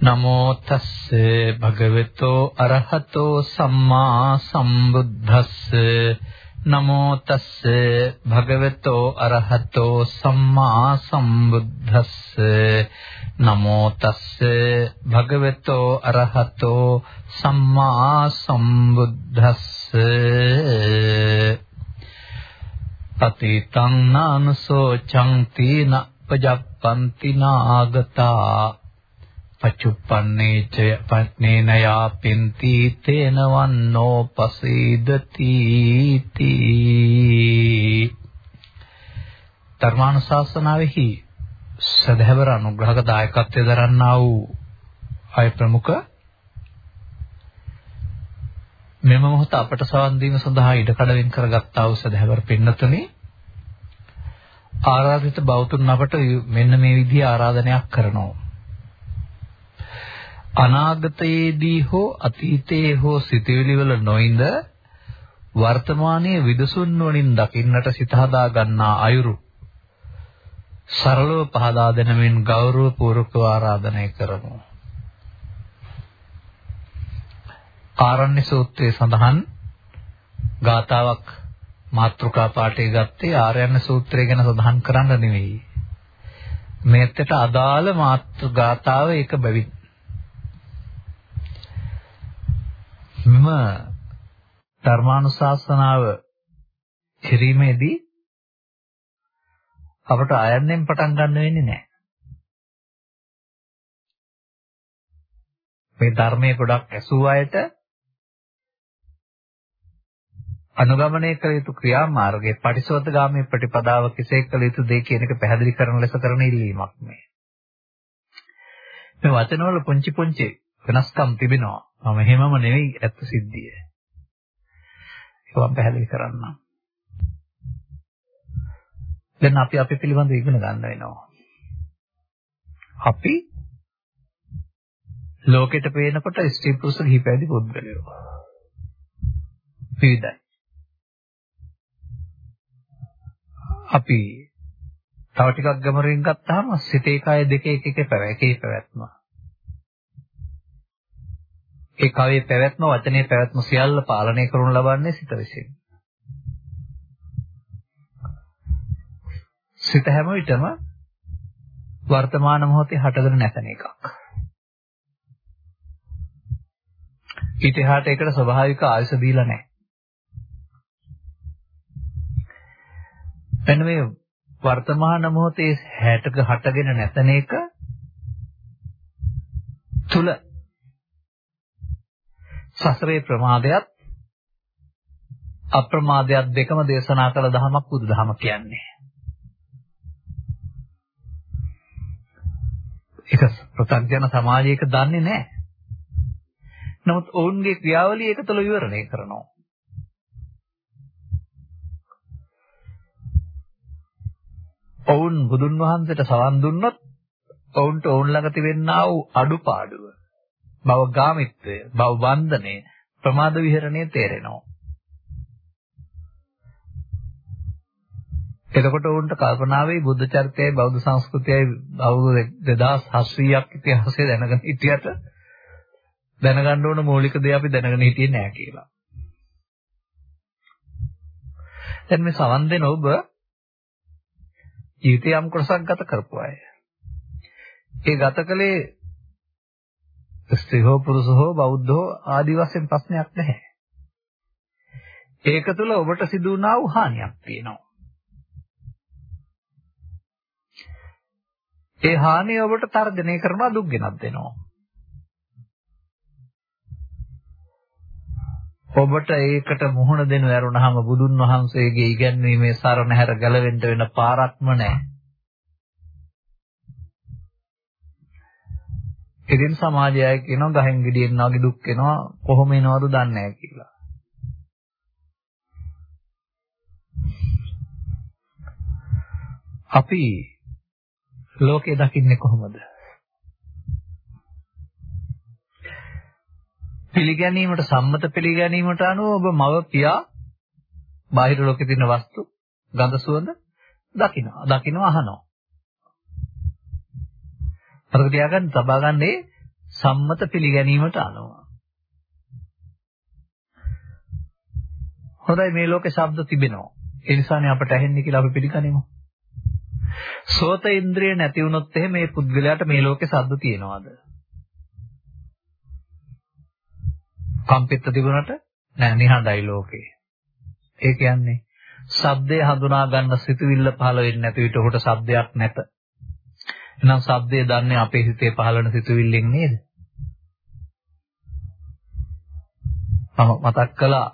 නමෝ තස්ස භගවතෝ අරහතෝ සම්මා සම්බුද්දස්ස. නමෝ තස්ස භගවතෝ අරහතෝ සම්මා සම්බුද්දස්ස. නමෝ තස්ස භගවතෝ අරහතෝ සම්මා සම්බුද්දස්ස. පතිතං නානසෝ චං තීන පජප්පන්ති නාගතා. පච්චුප්පන්නේ ච පත්නේන යාපින්ති තේන වන්නෝ පසීදති තී. ධර්මානුශාසනාවෙහි සදහැවර අනුග්‍රහක දායකත්වයෙන් දරන්නා වූ අය ප්‍රමුඛ මෙම මොහොත අපට සවන් දීම සඳහා ඉඩකඩ වෙන් කරගත්තා වූ සදහැවර පින්නතුනි ආරාධිත බෞතුන් අපට මෙන්න මේ විදිහේ ආරාධනයක් කරනවා. අනාගතයේදී හෝ අතීතයේ හෝ සිතවිලි වල නොඉඳ වර්තමානයේ විදසුන් වලින් දකින්නට සිත හදා ගන්නා අයුරු සරලව පහදා දෙනමින් ගෞරව පූර්වකව ආරාධනය කරමු. ආරණ්‍ය සූත්‍රයේ සඳහන් ගාතාවක් මාත්‍රිකා පාඨයේ ගත්තේ ආරණ්‍ය සූත්‍රය ගැන සඳහන් කරන්න නෙවෙයි. මේකට අදාළ මාත්‍ර ගාතාව ඒක බැවින් මෙම ධර්මානුශාසනාව කිරීමේදී අපට ආයන්නෙන් පටන් ගන්න වෙන්නේ නැහැ. මේ ධර්මයේ ගොඩක් ඇසූ අයට අනුගමනය කළ යුතු ක්‍රියාමාර්ගයේ පටිසෝතගාමී ප්‍රතිපදාව කෙසේ කළ යුතුද කියන එක පැහැදිලි කරන ලෙස කරන ඉල්ලීමක් මේ. මේ වචනවල පුංචි පුංචි වෙනස්කම් තිබෙනවා. මම එහෙමම නෙවෙයි ඇත්ත සිද්ධිය. ඒක මම පැහැදිලි කරන්නම්. දැන් අපි අපි පිළිබඳව ඉගෙන ගන්න වෙනවා. අපි ලෝකෙට පේනකොට ස්ත්‍රී පුරුෂ කිහිපයදි පුද්ගලයෝ. විවිධයි. අපි තව ටිකක් ගමරින් ගත්තාම සිතේ කය දෙකේ එක එක පැවැත්ම. ඒ කවේ පැවැත්ම වචනේ පැවැත්ම සියල්ල පාලනය කරනු ලබන්නේ සිත විසින්. සිත හැම විටම වර්තමාන මොහොතේ හටගෙන නැතන එකක්. ඊට එහාට ඒකට ස්වභාවික ආයස දීලා නැහැ. එන්න මේ වර්තමාන මොහොතේ හැටක හටගෙන නැතන එක තුල සසරේ ප්‍රමාදයක් අප්‍රමාදයක් දෙකම දේශනා කළ දහමක් බුදුදහම කියන්නේ. ඒක ප්‍රත්‍යඥ සමාජයක දන්නේ නැහැ. නමුත් ඔවුන්ගේ ක්‍රියාවලිය ඒක තුළ විවරණය කරනවා. ඔවුන් බුදුන් වහන්සේට සවන් දුන්නොත් ඔවුන්ට ඔවුන් ළඟ තිබෙනා වූ අඩුපාඩුව භව ගාමිත්වය, භව බන්ධනය, ප්‍රමාද විහරණය තේරෙනවා. එතකොට උන්ට කල්පනා වෙයි බුද්ධ චරිතයයි බෞද්ධ සංස්කෘතියයි අවුරුදු 2700ක් ඉතිහාසය දැනගෙන හිටියට දැනගන්න ඕන මූලික දේ අපි දැනගෙන හිටියේ නෑ කියලා. දැන් මේ සවන් දෙන ඔබ ජීවිතය යම් කොටසක් ගත කරපු අය. ඒ ගත කලේ ස්ත්‍රී හෝ පුරුෂ හෝ බෞද්ධ හෝ ආදි වශයෙන් ප්‍රශ්නයක් නැහැ. ඒක තුළ ඔබට සිදු වුණා වූ හානියක් තියෙනවා. ඒ හානිය ඔබට තර්ජනය කරනවා දුක් ගෙනත් දෙනවා. ඔබට ඒකට මුහුණ දෙනු ඇරුණාම බුදුන් වහන්සේගේ ඉගැන්වීමේ සරණ හැර ගැලවෙන්න වෙන පාරක්ම නැහැ. ඉතින් සමාජය අය කියනවා ගහෙන් ගෙඩියෙන් වගේ දුක් වෙනවා කොහොම එනවද දන්නේ නැහැ කියලා. අපි ලෝකේ දකින්නේ කොහොමද? පිළිගැනීමට සම්මත පිළිගැනීමට අනුව ඔබ මව පියා බාහිර ලෝකේ තියෙන වස්තු ගඳ සුවඳ දකිනවා. දකිනවා අහනවා. අරක තියාගන්න තබා ගන්නේ සම්මත පිළිගැනීමට අනුව. හොඳයි මේ ලෝකේ ශබ්ද තිබෙනවා. ඒ නිසානේ අපට ඇහෙන්නේ කියලා අපි පිළිගනිමු. සෝත ඉන්ද්‍රිය නැති වුණොත් එහෙම මේ පුද්ගලයාට මේ ලෝකේ ශබ්ද තියනවාද? කම්පිත තිබුණට නෑ නිහඬයි ලෝකේ. ඒ කියන්නේ ශබ්දය හඳුනා ගන්න සිතුවිල්ල පහළ වෙන්නේ නැති විට ඔහුට ශබ්දයක් නැත. එහෙනම් ශබ්දය දන්නේ අපේ හිතේ පහළ වෙන සිතුවිල්ලෙන් නේද? මම මතක් කළා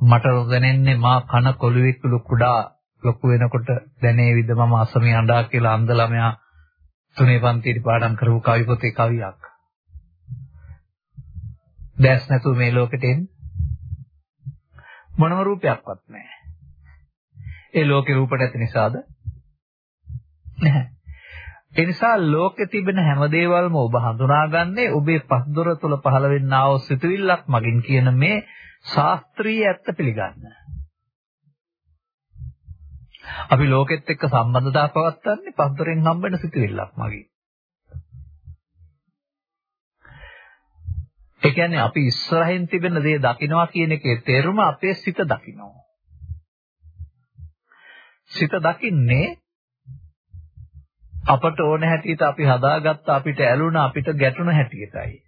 මට දැනෙන්නේ මා කන කොළුවෙක් කුඩා ලොකු වෙනකොට දැනේවිද මම අසමී අඬා කියලා අන්ධ ළමයා තුනේ පන්තියේ පාඩම් කරපු කවි පොතේ කවියක්. දැස් නැතුව මේ ලෝකෙට එන්නේ මොනම රූපයක්වත් නැහැ. ඒ ලෝකේ රූප නැති නිසාද? නැහැ. ඒ නිසා ලෝකේ තිබෙන හැම දේවල්ම ඔබ හඳුනාගන්නේ ඔබේ පස්දොර තුළ පහළ වෙන්නා වූ සිතුවිල්ලක් මගින් කියන මේ ශාස්ත්‍රීය ඇත්ත පිළිගන්න. අපි ලෝකෙත් එක්ක සම්බන්ධතාව පවත්වන්නේ පස්දොරෙන් හම්බෙන සිතුවිල්ලක් මගින්. ඒ කියන්නේ අපි ඉස්සරහින් තිබෙන දේ දකිනවා කියන එකේ තේරුම අපේ සිත දකිනවා. සිත දකින්නේ අපට ඕන හැටියට අපි හදාගත්ත අපිට ඇලුන අපිට ගැටුණ හැටියටයි.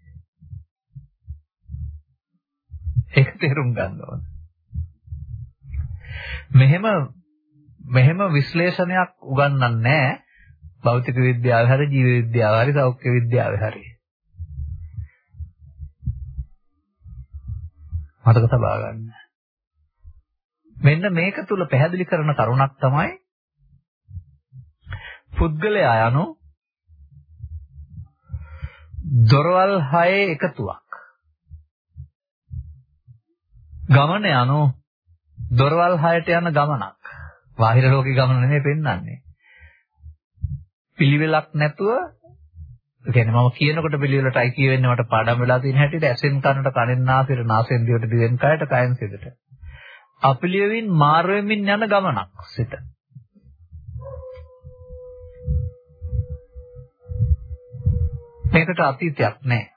ඒක තේරුම් ගන්න ඕන. මෙහෙම මෙහෙම විශ්ලේෂණයක් උගන්වන්නේ නැහැ භෞතික විද්‍යාවේ හරි ජීව විද්‍යාවේ හරි සෞඛ්‍ය විද්‍යාවේ හරි. මතක තබා ගන්න. මෙන්න මේක තුල පැහැදිලි කරන කරුණක් තමයි පුද්ගලයා යනු දොරවල් හයේ එකතුවක්. ගමන යනු දොරවල් හයට යන ගමනක්. බාහිර ලෝකේ ගමන නෙමෙයි පෙන්වන්නේ. පිළිවෙලක් නැතුව ඒ කියන්නේ මම කියනකොට පිළිවෙලටයි කියවෙන්නේ මට පාඩම් වෙලා තියෙන හැටියට ඇසෙන් කනට කනෙන් නාසයට නාසයෙන් දිවට දිවෙන් කයට කයෙන් සිතට. අපිලියවින් මාර්වෙමින් යන ගමනක් සිත. මේකට අතීතයක් නැහැ.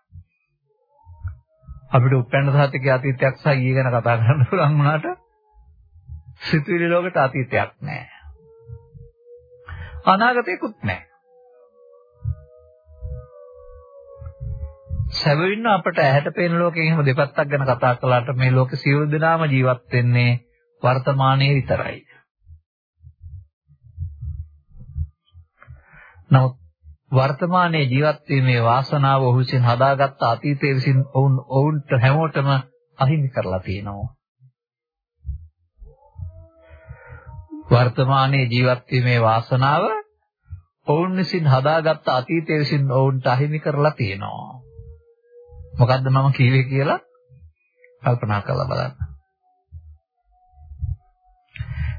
අපිට උපැන්න සහතිකයේ අතීතයක් සහ ඊයේ ගැන කතා කරන්න පුළුවන් වුණාට සිතුවිලි ලෝකෙට අතීතයක් නැහැ. අනාගතයකුත් නැහැ. සැබවින්ම අපට ඇහැට පේන ලෝකේ එහෙම දෙපැත්තක් ගැන කතා කළාට මේ ලෝකේ සියලු දෙනාම ජීවත් වෙන්නේ වර්තමානයේ විතරයි. නමුත් වර්තමානයේ ජීවත් වීමේ වාසනාව ඔහු විසින් හදාගත්ත අතීතයේ විසින් ඔවුන් ඔවුන්ට හැමෝටම අහිමි කරලා තියෙනවා. වර්තමානයේ ජීවත් වීමේ වාසනාව ඔවුන් විසින් හදාගත්ත අතීතයේ විසින් ඔවුන්ට අහිමි කරලා තියෙනවා. මොකද්ද මම කිව්වේ කියලා කල්පනා කරලා බලන්න.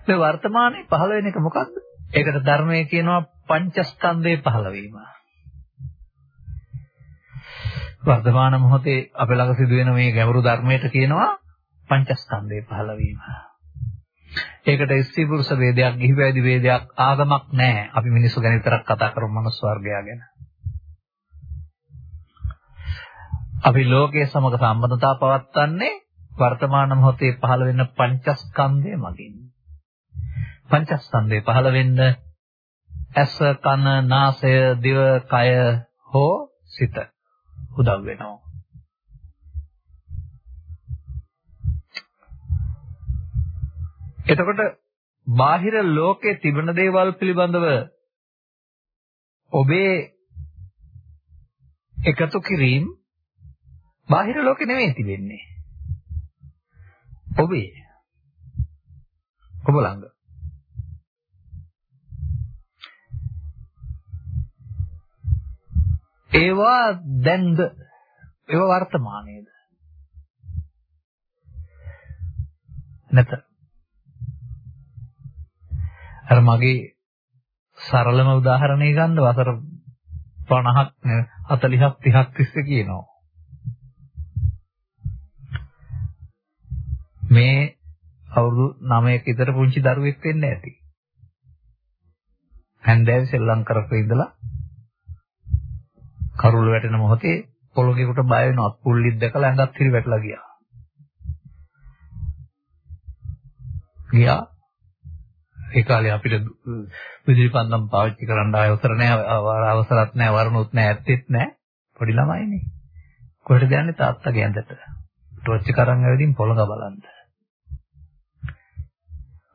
මේ වර්තමානයේ පහළ වෙන එක මොකක්ද? ඒකට ධර්මයේ කියනවා පංචස්කන්ධේ පහළ වීම. වර්තමාන මොහොතේ අප ළඟ සිදුවෙන මේ ගැඹුරු ධර්මයට කියනවා පංචස්කන්ධේ පහළ වීම. ඒකට ස්ත්‍රී පුරුෂ වේදයක්, ගිහි පැවිදි වේදයක්, ආගමක් නැහැ. අපි මිනිස්සු ගැන විතරක් කතා කරමු මනුස්ස වර්ගය ගැන. අපි ලෝකයේ සමග සම්බන්ධතාව පවත්වන්නේ වර්තමාන මොහොතේ පහළ වෙන පංචස්කන්ධය මගින්. පංචස්කන්ධය පහළ වෙන්න ඇස, කන, නාසය, දිව, කය හෝ සිත උදව් වෙනවා. එතකොට බාහිර ලෝකයේ තිබෙන දේවල් පිළිබඳව ඔබේ එකතු කිරීම බාහිර ලෝකේ නෙමෙයි තිබෙන්නේ. ඔබේ. ඔබ ළඟ. ඒවා දැන්ද? ඒවා වර්තමානයේද? නැත. අර මගේ සරලම උදාහරණය ගන්න වසර 50ක් 40ක් 30ක් තිස්සේ කියනවා. මේ අවුරුදු 9ක විතර පුංචි දරුවෙක් වෙන්න ඇති. හැන්දෑවේ සෙල්ලම් කරපු ඉඳලා කරුළ වැටෙන මොහොතේ පොළොගේකට බය වෙනවා. පුල්ලිත් දැකලා ඇඟත් හිරි වැටලා ගියා. ගියා. ඒ කාලේ අපිට විදුලි පන්දම් පාවිච්චි කරන්න අවසර නැහැ, අවසරත් නැහැ, වරණුත් නැහැ, ඇත්තෙත් නැහැ. පොඩි ළමයිනේ. කොහෙටද යන්නේ තාත්තගේ ඇඳට? ටෝච් එක අරන් ඇවිදින් පොළඟ බලන්න.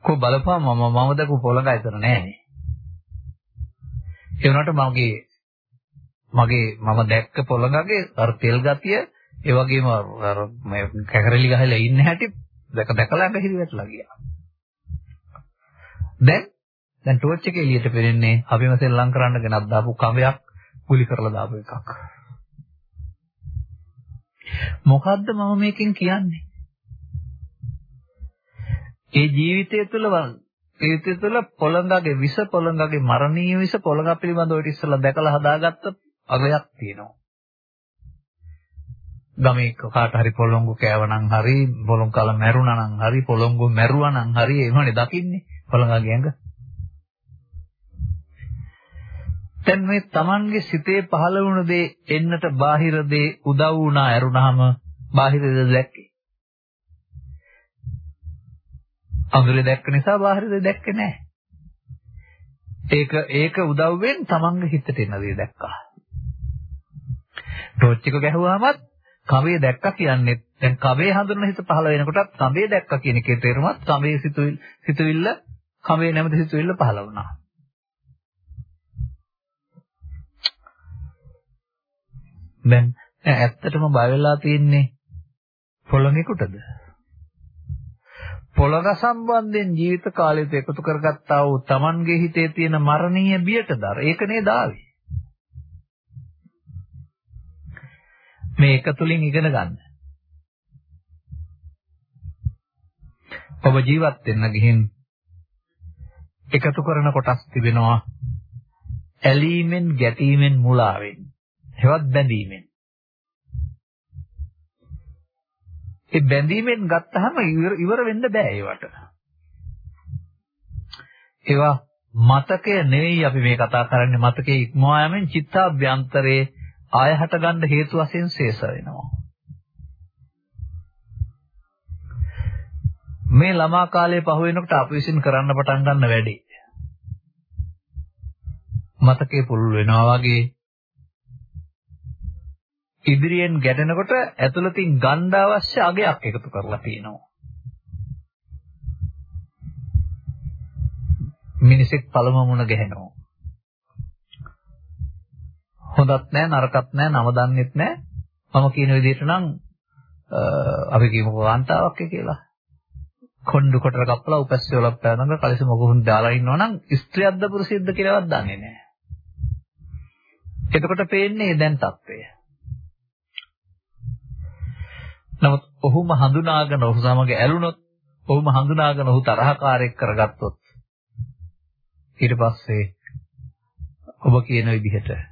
කො බලපුවා මම මම දකපු පොළඟ ඇතර නෑනේ. ඒ වුණාට මගේ මගේ මම දැක්ක පොළඟගේ අර තෙල් ගතිය ඒ වගේම අර මේ කැකරලි ගහලා ඉන්න හැටි දැක දැකලා ඇඟ හිරිවැටලා ගියා. දැන් දැන් ටෝච් එක එළියට පෙරෙන්නේ අපිම සෙල්ලම් කරන්න ගෙනත් දාපු කඹයක් කුලි කරලා දාපු එකක්. මොකද්ද මම මේකෙන් කියන්නේ? ඒ ජීවිතය තුළ ජීවිතය තුළ පොළඟගේ විස පොළඟගේ මරණීය විස පොළඟ පිළිබඳව ඊට ඉස්සෙල්ලා දැකලා හදාගත්ත අගයක් තියෙනවා. ගමේ කාට හරි පොළොංගු කෑවනම් හරි පොළොං කල මැරුණා නම් හරි පොළොංගු මැරුවා නම් හරි එහෙමනේ දකින්නේ පොළඟගේ ඇඟ. දැන් මේ Tamanගේ සිතේ පහළ වුණ දේ එන්නට බාහිර දේ උදව් වුණා ඇරුණාම බාහිර දේ දැක්කේ. අඳුරේ දැක්ක නිසා බාහිර දේ දැක්කේ නැහැ. ඒක ඒක උදව්වෙන් Tamanගේ හිතට එන දේ දැක්කා. ටෝච් එක ගැහුවාමත් කවේ දැක්කා කියන්නේ දැන් කවේ හඳුනන හිත පහළ වෙනකොටත් කවේ දැක්කා කියන එකේ තේරුමත් කවේ සිතුවිල්ල කවේ නැමැති සිතුවිල්ල පහළ වුණා. දැන් ඇත්තටම බය වෙලා තියෙන්නේ පොළොංගෙකුටද? පොළොග සම්බන්ධයෙන් ජීවිත කාලයත් එකතු කරගත්තා වූ Tamanගේ හිතේ තියෙන මරණීය බියටදර ඒක නේද ආවේ. මේ එක තුලින් ඉගෙන ගන්න. ඔබ ජීවත් වෙන්න ගිහින් එකතු කරන කොටස් තිබෙනවා. ඇලීමෙන් ගැටීමෙන් මුලාවෙන්. හෙවත් බැඳීමෙන්. ඒ බැඳීමෙන් ගත්තාම ඉවර වෙන්න බෑ ඒවට. ඒවා මතකය නෙවෙයි අපි මේ කතා කරන්නේ. මතකයේ ඉක්මවා යමින් චිත්තාභ්‍යන්තරේ ආය හට ගන්න හේතු වශයෙන් ශේෂ වෙනවා මේ ළමා කාලයේ පහ වෙනකොට අපි විසින් කරන්න පටන් ගන්න වැඩේ මතකේ පුළුල් වෙනවා වගේ ඉදිරියෙන් ගැටෙනකොට ඇතුළතින් ගන්න අවශ්‍ය අගයක් එකතු කරලා තියෙනවා. මිනිසෙක් පළම මුණ ගැහෙනවා. හොඳත් නැහැ නරකත් නැහැ නම දන්නෙත් නැහැ. මම කියන විදිහට නම් අපි කියමුකෝ කාන්තාවක් කියලා. කොණ්ඩු කොටර කප්පලා උපැස්සේ වල පැනනක කලිස මොකුන් දාලා ඉන්නවනම් ස්ත්‍රියක්ද පුරුෂයෙක්ද කියලාවත් දන්නේ නැහැ. එතකොට පේන්නේ දැන් තත්ත්වය. නමුත් ඔහුම හඳුනාගෙන ඔහු සමග ඇලුනොත් ඔහුම හඳුනාගෙන ඔහු තරහකාරයෙක් කරගත්තොත් ඊට පස්සේ ඔබ කියන විදිහට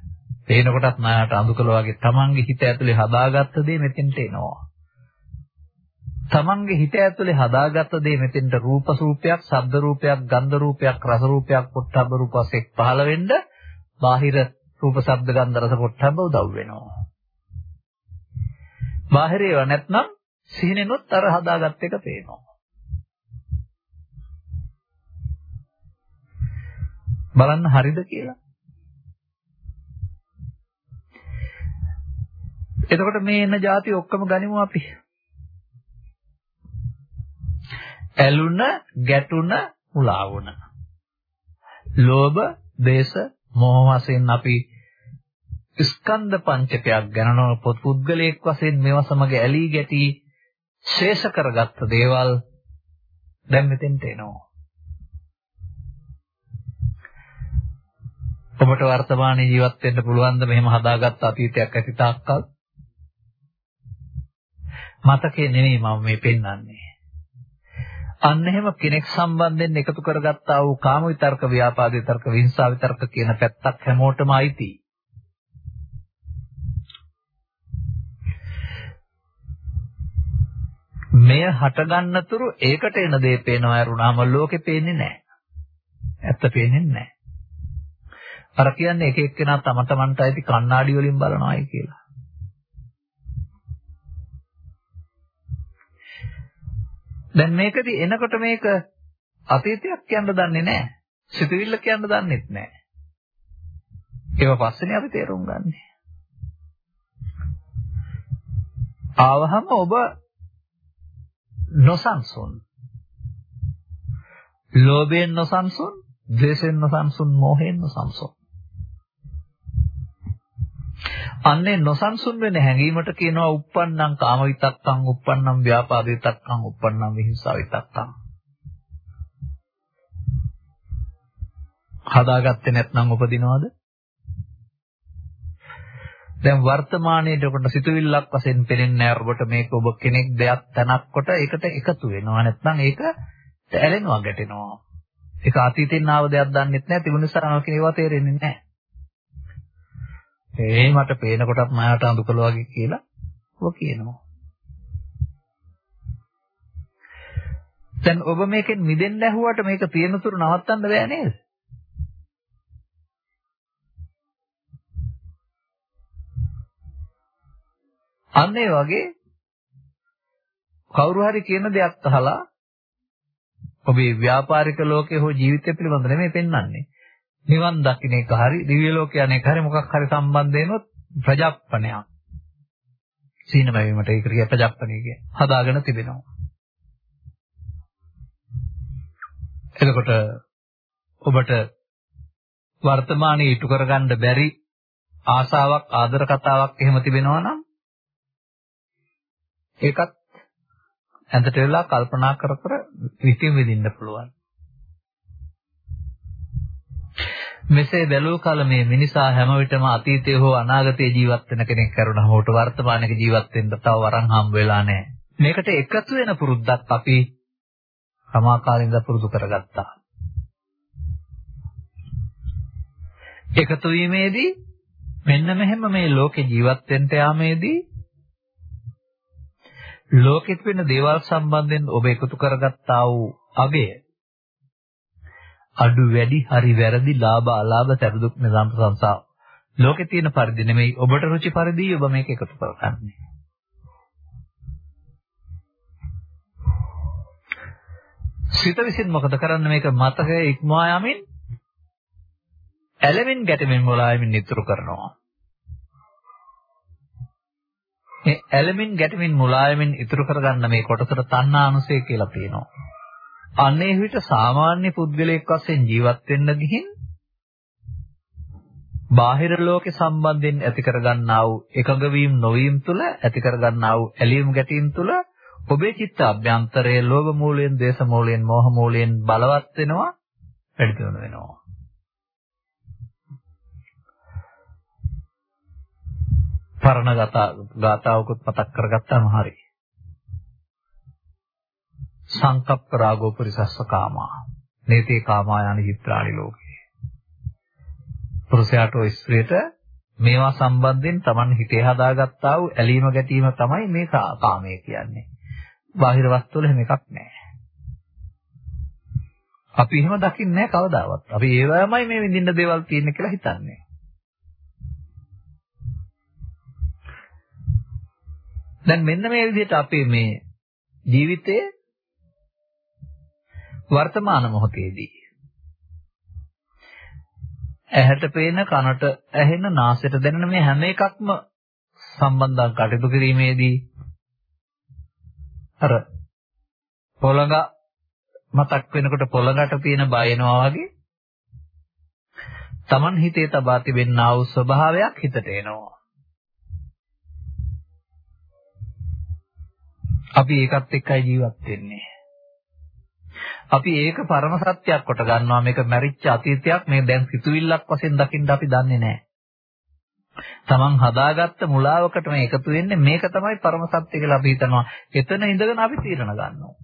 පේනකොටත් නායට අඳුකල වගේ තමන්ගේ හිත ඇතුලේ හදාගත්ත දේ මෙතෙන්ට එනවා. තමන්ගේ හිත ඇතුලේ හදාගත්ත දේ මෙතෙන්ට රූප රූපයක්, ශබ්ද රූපයක්, ගන්ධ රූපයක්, රස රූපයක්, පොට්ටබ්බ රූප වශයෙන් පහළ වෙන්න බාහිර රූප, ශබ්ද, ගන්ධ, රස, පොට්ටබ්බ උදව් වෙනවා. බාහිර ඒවා නැත්නම් සිහිනෙනොත් අර හදාගත්ත එක පේනවා. බලන්න හරිද කියලා. එතකොට මේ එන જાති ඔක්කොම ගනිමු අපි. ඇලුන, ගැටුන, මුලා වුණ. ලෝභ, දේශ, මොහ වශයෙන් අපි ස්කන්ධ පංචකයක් ගණනන පොත් පුද්ගලයෙක් වශයෙන් මේවා සමග ඇලී ගැටි ශේෂ කරගත්ත දේවල් දැන් මෙතෙන්ට එනවා. ඔබට වර්තමානයේ ජීවත් වෙන්න පුළුවන් ද මෙහෙම හදාගත්ත අතීතයක් ඇති තාක්කල්? මතකේ නෙමෙයි මම මේ පෙන්වන්නේ. අන්න එහෙම කෙනෙක් සම්බන්ධයෙන් එකතු කරගත්තා වූ කාම විතර්ක, ව්‍යාපාද විතර්ක, විහිංසාව විතර්ක කියන පැත්තක් හැමෝටම අයිතියි. මෙය හටගන්නතුරු ඒකට එන දේ පේනවා ඇරුණාම ලෝකේ පේන්නේ නැහැ. ඇත්ත පේන්නේ නැහැ. අර කියන්නේ එක එක්කෙනා තම තමන්ට ඇති කණ්ණාඩි වලින් බලනවායි කියලා. දැන් මේකදී එනකොට මේක අතීතයක් කියන්න දන්නේ නැහැ. සිතුවිල්ල කියන්න දන්නෙත් නැහැ. ඒව පස්සේනේ අපි තේරුම් ගන්නෙ. ආවහම ඔබ නොසන්සුන්. ලෝභයෙන් නොසන්සුන්, ද්වේෂයෙන් නොසන්සුන්, මෝහයෙන් නොසන්සුන්. අන්නේ නොසන්සුන් වෙන හැඟීමට කියනවා uppannam කාම විතක්කං uppannam ව්‍යාපාද විතක්කං uppannam විහිංසා විතක්කං හදාගත්තේ නැත්නම් උපදිනවද? දැන් වර්තමානයේදී ඔබට සිතුවිල්ලක් වශයෙන් පෙනෙන්නේ ඔබට මේක ඔබ කෙනෙක් දෙයක් තනක් කොට ඒකට එකතු වෙනවා. නැත්නම් ඒක ඇලෙනවා ගැටෙනවා. ඒක අතීතෙන් ආව දෙයක් දන්නෙත් නැහැ. තිබුණ නිසා නෝ කියනවා තේරෙන්නේ නැහැ. ඒ මට පේන කොටත් මායට අඳුකල වගේ කියලා ඔබ කියනවා. දැන් ඔබ මේකෙන් මිදෙන්න ඇහුවට මේක තියෙන තුරු නවත්තන්න බෑ නේද? අන්න ඒ වගේ කවුරු හරි කියන දෙයක් අහලා ඔබේ ව්‍යාපාරික ලෝකයේ හෝ ජීවිතය පිළිබඳ නෙමෙයි පෙන්වන්නේ. නිවන් දකින්න එක හරි දිව්‍ය ලෝක යන එක හරි මොකක් හරි සම්බන්ධ වෙනොත් ප්‍රජාප්පණයක්. සීනම වීමට ඒක කිය ප්‍රජාප්පණය කිය. හදාගෙන තිබෙනවා. එතකොට ඔබට වර්තමානයේ ඉටු කරගන්න බැරි ආසාවක් ආදර කතාවක් එහෙම තිබෙනවා නම් ඒකත් ඇඳට වෙලා කල්පනා කර කර විතින් විඳින්න පුළුවන්. මෙසේ බැලූ කල මේ මිනිසා හැම විටම අතීතයේ හෝ අනාගතයේ ජීවත් වෙන කෙනෙක් කරුණාම උට වර්තමානයේ ජීවත් වෙන්න තව වරන් හම් වෙලා නැහැ. මේකට එකතු වෙන පුරුද්දක් අපි සමාකාලින්ද පුරුදු කරගත්තා. එකතු වීමේදී මෙන්න මෙහෙම මේ ලෝකේ ජීවත් වෙන්න යාමේදී ලෝකෙත් වෙන දේවල් සම්බන්ධයෙන් ඔබ එකතු කරගත්තා වූ අගය අඩු වැඩි හරි වැරදි ලාභ අලාභ සැපදුක් නිරම් ප්‍රශංසා ලෝකේ තියෙන පරිදි නෙමෙයි ඔබට රුචි පරිදි ඔබ මේක එකතු කරගන්නේ. සිත විසින් මොකද කරන්නේ මේක මතකයේ ඉක්මවා යමින් ඇලෙමින් ගැටෙමින් මොලායමින් නිතර කරනවා. මේ ඇලෙමින් ගැටෙමින් මුලායමින් ඉතුරු කරගන්න මේ කොටසට තණ්හානුසය කියලා කියනවා. අනේ විට සාමාන්‍ය පුද්ගලයෙක් වශයෙන් ජීවත් වෙන්න ගිහින් බාහිර ලෝකේ සම්බන්ධයෙන් ඇති කරගන්නා වූ එකඟ වීම නොවීම තුළ ඇති කරගන්නා වූ ඇලීම් ගැටීම් තුළ ඔබේ චිත්ත අභ්‍යන්තරයේ ලෝභ මූලයෙන්, දේශ මූලයෙන්, මෝහ මූලයෙන් බලවත් වෙනවා, වැඩි දියුණු වෙනවා. පරණ ගාතාවකුත් මතක් කරගත්තාම හරියි. සංකප්ප රාගෝ පරිසස්ස කාමා. නේතේ කාමා යන චිත්‍රාණි ලෝකේ. පුරුෂයාට ඔය ස්ත්‍රියට මේවා සම්බන්ධයෙන් Taman හිතේ හදාගත්තා වූ ඇලීම ගැටීම තමයි මේ කාමය කියන්නේ. බාහිර වස්තු වල එහෙම එකක් නැහැ. අපි එහෙම දකින්නේ නැහැ කවදාවත්. අපි ඒවමයි මේ විඳින්න දේවල් තියෙන කියලා හිතන්නේ. දැන් මෙන්න මේ විදිහට අපේ මේ ජීවිතයේ වර්තමාන මොහොතේදී ඇහැට පේන කනට ඇහෙන නාසයට දැනෙන මේ හැම එකක්ම සම්බන්ධව කටයුතු කිරීමේදී අර පොළඟ මතක් වෙනකොට පොළඟට තියෙන බයනවා වගේ Taman හිතේ තබා තිබෙනා වූ ස්වභාවයක් හිතට එනවා. අපි ඒකත් එක්කයි ජීවත් වෙන්නේ. අපි ඒක පරම සත්‍යයක් කොට ගන්නවා මේක මැරිච්ච අතීතයක් මේ දැන් සිතුවිල්ලක් වශයෙන් දකින්න අපි දන්නේ නැහැ. Taman හදාගත්ත මුලාවකට මේ එකතු වෙන්නේ මේක තමයි පරම සත්‍ය කියලා අපි හිතනවා. එතන ඉඳගෙන අපි තීරණ ගන්නවා.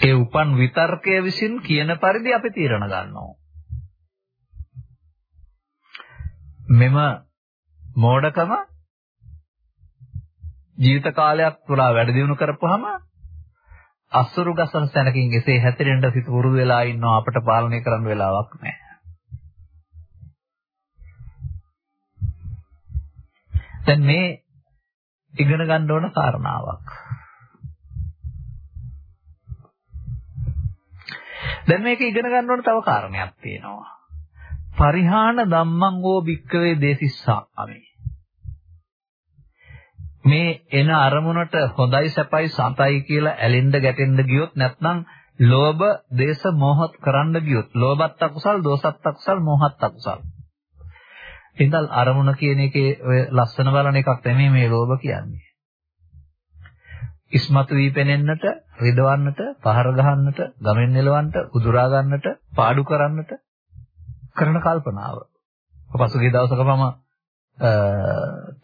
ඒ උපන් විතර්කය විසින් කියන පරිදි අපි තීරණ ගන්නවා. මෙම මෝඩකම ජීවිත කාලයක් පුරා වැඩ දියුණු කරපුවාම අසුරු ගසන සැනකින් එසේ හැතරෙන්න සිත පුරුදු වෙලා ඉන්නවා අපට පාලනය කරන්න වෙලාවක් නැහැ. දැන් මේ ඉගෙන ගන්න ඕන කාරණාවක්. දැන් මේක ඉගෙන ගන්න ඕන තව කාරණයක් තියෙනවා. පරිහාන ධම්මං හෝ භික්කවේ දේසිස්සාමි. මේ එන අරමුණට හොඳයි සැපයි සතයි කියලා ඇලෙන්න ගැටෙන්න ගියොත් නැත්නම් ලෝභ, දේශ, මෝහත් කරන්න ගියොත් ලෝභත් අකුසල්, දෝසත් අකුසල්, මෝහත් අකුසල්. ඉඳල් අරමුණ කියන එකේ ඔය ලස්සන බලන එකක් නෙමෙයි මේ ලෝභ කියන්නේ. ඉස්මතු වී පෙනෙන්නට, රිදවන්නට, පහර ගහන්නට, ගමෙන් එලවන්නට, උදුරා ගන්නට, පාඩු කරන්නට කරන කල්පනාව. පසුගිය දවසක මම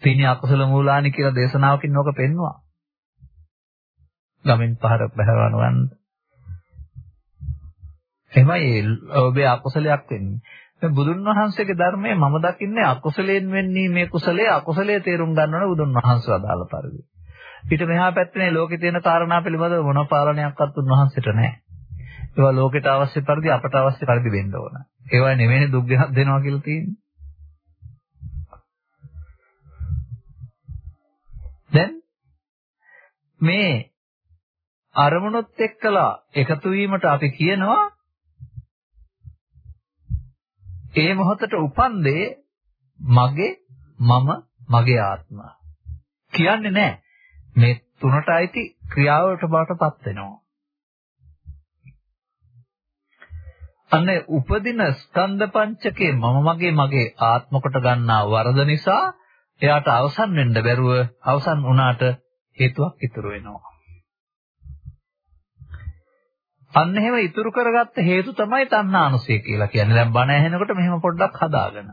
තිනි අකුසල මූලානි කියලා දේශනාවකින් නෝක පෙන්නවා. ගමෙන් පහර බහවනවන් එමය ඔබේ අකුසලයක් වෙන්නේ. දැන් බුදුන් වහන්සේගේ ධර්මයේ මම දකින්නේ අකුසලයෙන් වෙන්නේ මේ කුසලයේ අකුසලයේ තේරුම් ගන්නවන බුදුන් වහන්සේ අදාළ පරිදි. ඊට මෙහා පැත්තේ ලෝකේ තියෙන කාරණා පිළිබඳව මොන පාලනයක්වත් උන්වහන්සේට නැහැ. ඒවා ලෝකෙට අවශ්‍ය පරිදි අපට අවශ්‍ය පරිදි වෙන්න ඕන. ඒවා නෙවෙයි දුක් දෙනවා කියලා තියෙන්නේ. දැන් මේ අරමුණුත් එක්කලා එකතු වීමට අපි කියනවා ඒ මොහොතට උපන්දේ මගේ මම මගේ ආත්ම. කියන්නේ නැහැ මේ තුනට අයිති ක්‍රියාවට බාටපත් වෙනවා. අන්න උපදින ස්කන්ධ පංචකේ මම මගේ මගේ ආත්ම කොට ගන්නා වරද නිසා එයාට අවසන් වෙන්න බැරුව අවසන් වුණාට හේතුවක් ඉතුරු වෙනවා. අන්න එහෙම ඉතුරු කරගත්ත හේතු තමයි තණ්හානුසය කියලා කියන්නේ. දැන් බණ ඇහෙනකොට මෙහෙම පොඩ්ඩක් හදාගෙන.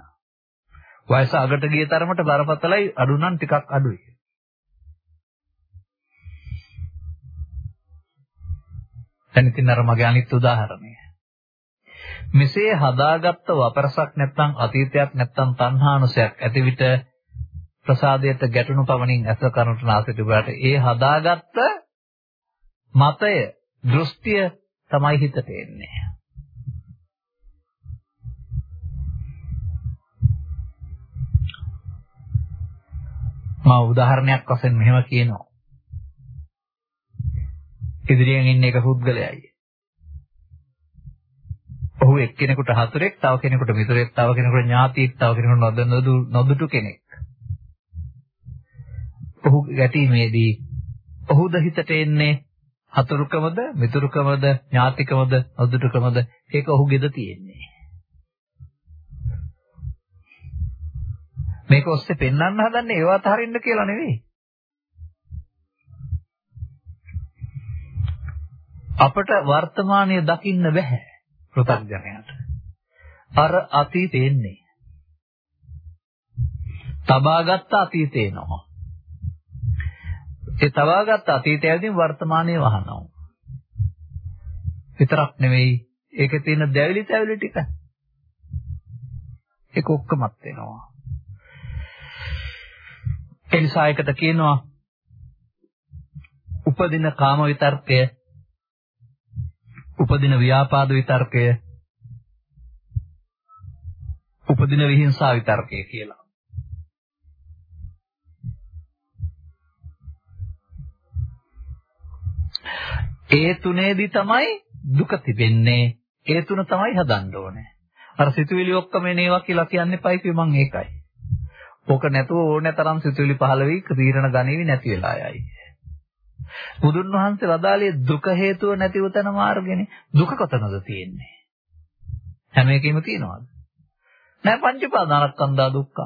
වයස අගට ගිය තරමට බරපතලයි අඩු නම් ටිකක් අඩුයි. දැන් ඉතින් අර මගේ අනිත් උදාහරණය. මෙසේ හදාගත්ත වපරසක් නැත්නම් අතීතයක් නැත්නම් තණ්හානුසයක් ඇති විට ප්‍රසාදයට ගැටුණු පමණින් ඇස කනට නාසයට උගාට ඒ හදාගත්ත මතය දෘෂ්ටිය තමයි හිතට එන්නේ. මා උදාහරණයක් වශයෙන් මෙහෙම කියනවා. ඉදිරියෙන් ඉන්න එක පුද්ගලයයි. ඔහු එක්කෙනෙකුට හතුරෙක්, තව කෙනෙකුට මිතුරෙක්, තව කෙනෙකුට ඥාතියෙක්, තව කෙනෙකුට නොදුටු කෙනෙක්. ඔහු ගැටීමේදී ඔහුද හිතට එන්නේ හතුරුකමද, මිතුරුකමද, ඥාතිකමද, නොදුටුකමද ඒක ඔහුගේද තියෙන්නේ. මේක ඔස්සේ පෙන්වන්න හදන්නේ ඒවත් හරින්න කියලා නෙවෙයි. අපට වර්තමානයේ දකින්න බෑ පෘථග්ජනයාට. අර අතීතේ එන්නේ. තබාගත් අතීතේ එනවා. ඒ තවාගත් අතීතයේදී වර්තමානයේ වහනවා. විතරක් නෙවෙයි ඒකේ තියෙන දැවිලි තැවිලි ටික ඒක ඔක්කොමත් වෙනවා. ඒ නිසා ඒකට කියනවා උපදින කාම විතර්කය උපදින ව්‍යාපාද විතර්කය උපදින විහිංසා විතර්කය කියලා. ඒ තුනේදී තමයි දුක තිබෙන්නේ. ඒ තුන තමයි හදන්න ඕනේ. අර සිතුවිලි ඔක්කොම එනේවා කියලා කියන්න එපයි කිව්ව මං ඒකයි. ඕක නැතුව ඕනෑ තරම් සිතුවිලි පහළ වෙයි තීරණ ගණේවි නැති වෙලා යයි. බුදුන් වහන්සේ වදාළේ දුක හේතුව නැතිව තන මාර්ගනේ. දුක කොතනද තියෙන්නේ? හැම එකෙම තියනවාද? නෑ පංච පාදානස්කන්ධා දුක්ඛ.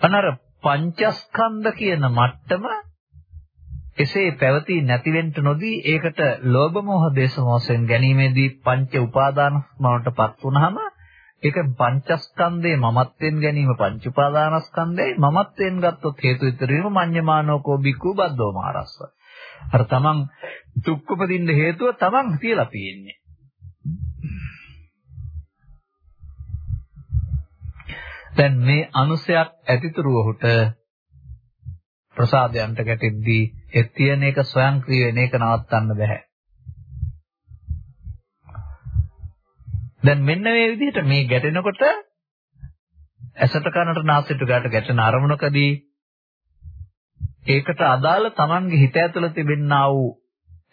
අනර පංචස්කන්ධ කියන මට්ටම එසේ පැවති නැති වෙන්න නොදී ඒකට ලෝභ මොහ දේශ මොහයෙන් ගැනීමේදී පංච උපාදාන මවටපත් වුනහම ඒක පංචස්කන්ධේ මමත්වෙන් ගැනීම පංච උපාදානස්කන්ධේ මමත්වෙන් ගත්තොත් හේතු විතර වීම මඤ්ඤමානෝකෝ බිකු බද්දෝ මාරස්ස. අර තමන් දුක් උපදින්න හේතුව තමන් තියලා තියෙන්නේ. දැන් මේ අනුසයක් ඇතිතුරු ඔහුට ප්‍රසාදයන්ට ගැටෙද්දී ඒ තියෙන එක ස්වයංක්‍රීය වෙන එක නවත්තන්න බෑ. දැන් මෙන්න මේ විදිහට මේ ගැටෙනකොට ඇසට කනට නාසයට ගාට ගැටෙන අරමුණකදී ඒකට අදාළ Tamange හිත ඇතුළ තිබෙනා වූ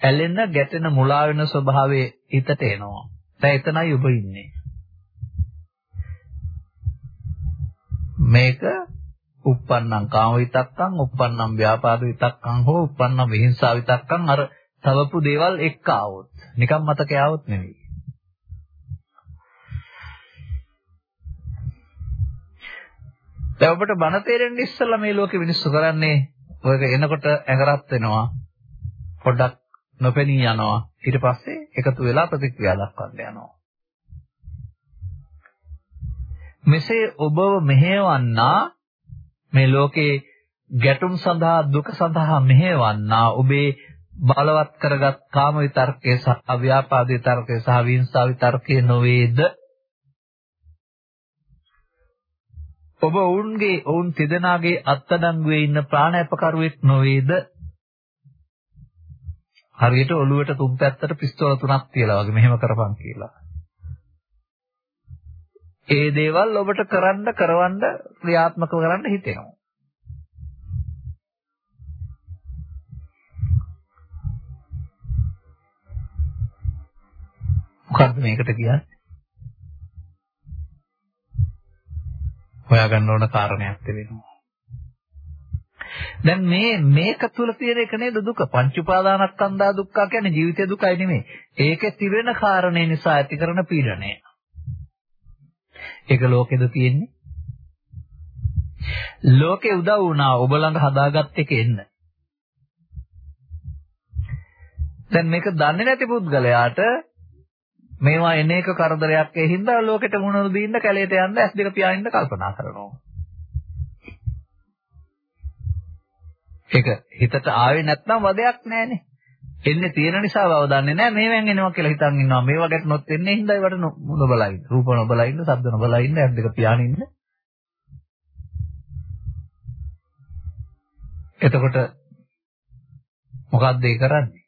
ඇලෙන ගැටෙන මුලා වෙන ස්වභාවය හිතට එනවා. දැන් එතනයි ඔබ ඉන්නේ. මේක uppannam කාම විතක්කම්, uppannam ව්‍යාපාද විතක්කම් හෝ uppannam විහිංසාව විතක්කම් අර තවපු දේවල් එක්ක ආවොත්. නිකම් මතක ආවොත් නෙවෙයි. දැන් ඔබට බණ තේරෙන්න ඉස්සෙල්ලා මේ ලෝකෙ මිනිස්සු කරන්නේ ඔයක එනකොට ඇඟරත් වෙනවා. පොඩ්ඩක් නොපෙනී යනවා. ඊට පස්සේ එකතු වෙලා ප්‍රතික්‍රියා දක්වන්න යනවා. මෙසේ ඔබව මෙහෙවන්නා මේ ලෝකේ ගැටුම් සඳහා දුක සඳහා මෙහෙවන්නා ඔබේ බලවත් කරගත් කාම විතර්කයේ සහ අව්‍යාපාද විතර්කයේ සහ විහිංසා විතර්කයේ නොවේද? ඔබ ඔවුන්ගේ ඔවුන් තිදෙනාගේ අත්අඩංගුවේ ඉන්න ප්‍රාණයපකරුවෙක් නොවේද? හරියට ඔළුවට තුන් පැත්තට පිස්තෝල තුනක් තියලා වගේ මෙහෙම කරපන් කියලා. ඒ දේවල් ඔබට කරන්න කරවන්න ක්‍රියාත්මක කරන්න හිතෙනවා. මොකද්ද මේකට කියන්නේ? හොයාගන්න ඕන කාරණයක් තිබෙනවා. දැන් මේ මේක තුල තියෙන එක නේද දුක පංච උපාදානස්කන්ධා දුක්ඛ කියන්නේ ජීවිතේ දුකයි නෙමෙයි. ඒකේ තිබෙන කාරණේ නිසා ඇති කරන පීඩනය. ඒක ලෝකෙද තියෙන්නේ? ලෝකේ උදව් වුණා ඔබ ළඟ හදාගත් එක එන්න. දැන් මේක දන්නේ නැති පුද්ගලයාට මේවා එන එක කරදරයක් ඒ හින්දා ලෝකෙට මුණුරු දීන්න කැලේට යන්න ඇස් දෙක පියාගෙන කල්පනා කරනවා. ඒක හිතට ආවේ නැත්නම් වදයක් නැහනේ. එන්නේ තියෙන නිසා බව දන්නේ නැහැ මේවෙන් එනවා කියලා හිතන් ඉන්නවා මේව ගැටනොත් එන්නේ හින්දා ඒවට නොබලා ඉන්න රූප නොබලා ඉන්න ශබ්ද නොබලා ඉන්න ඇස් දෙක පියාගෙන ඉන්න එතකොට මොකද්ද ඒ කරන්නේ?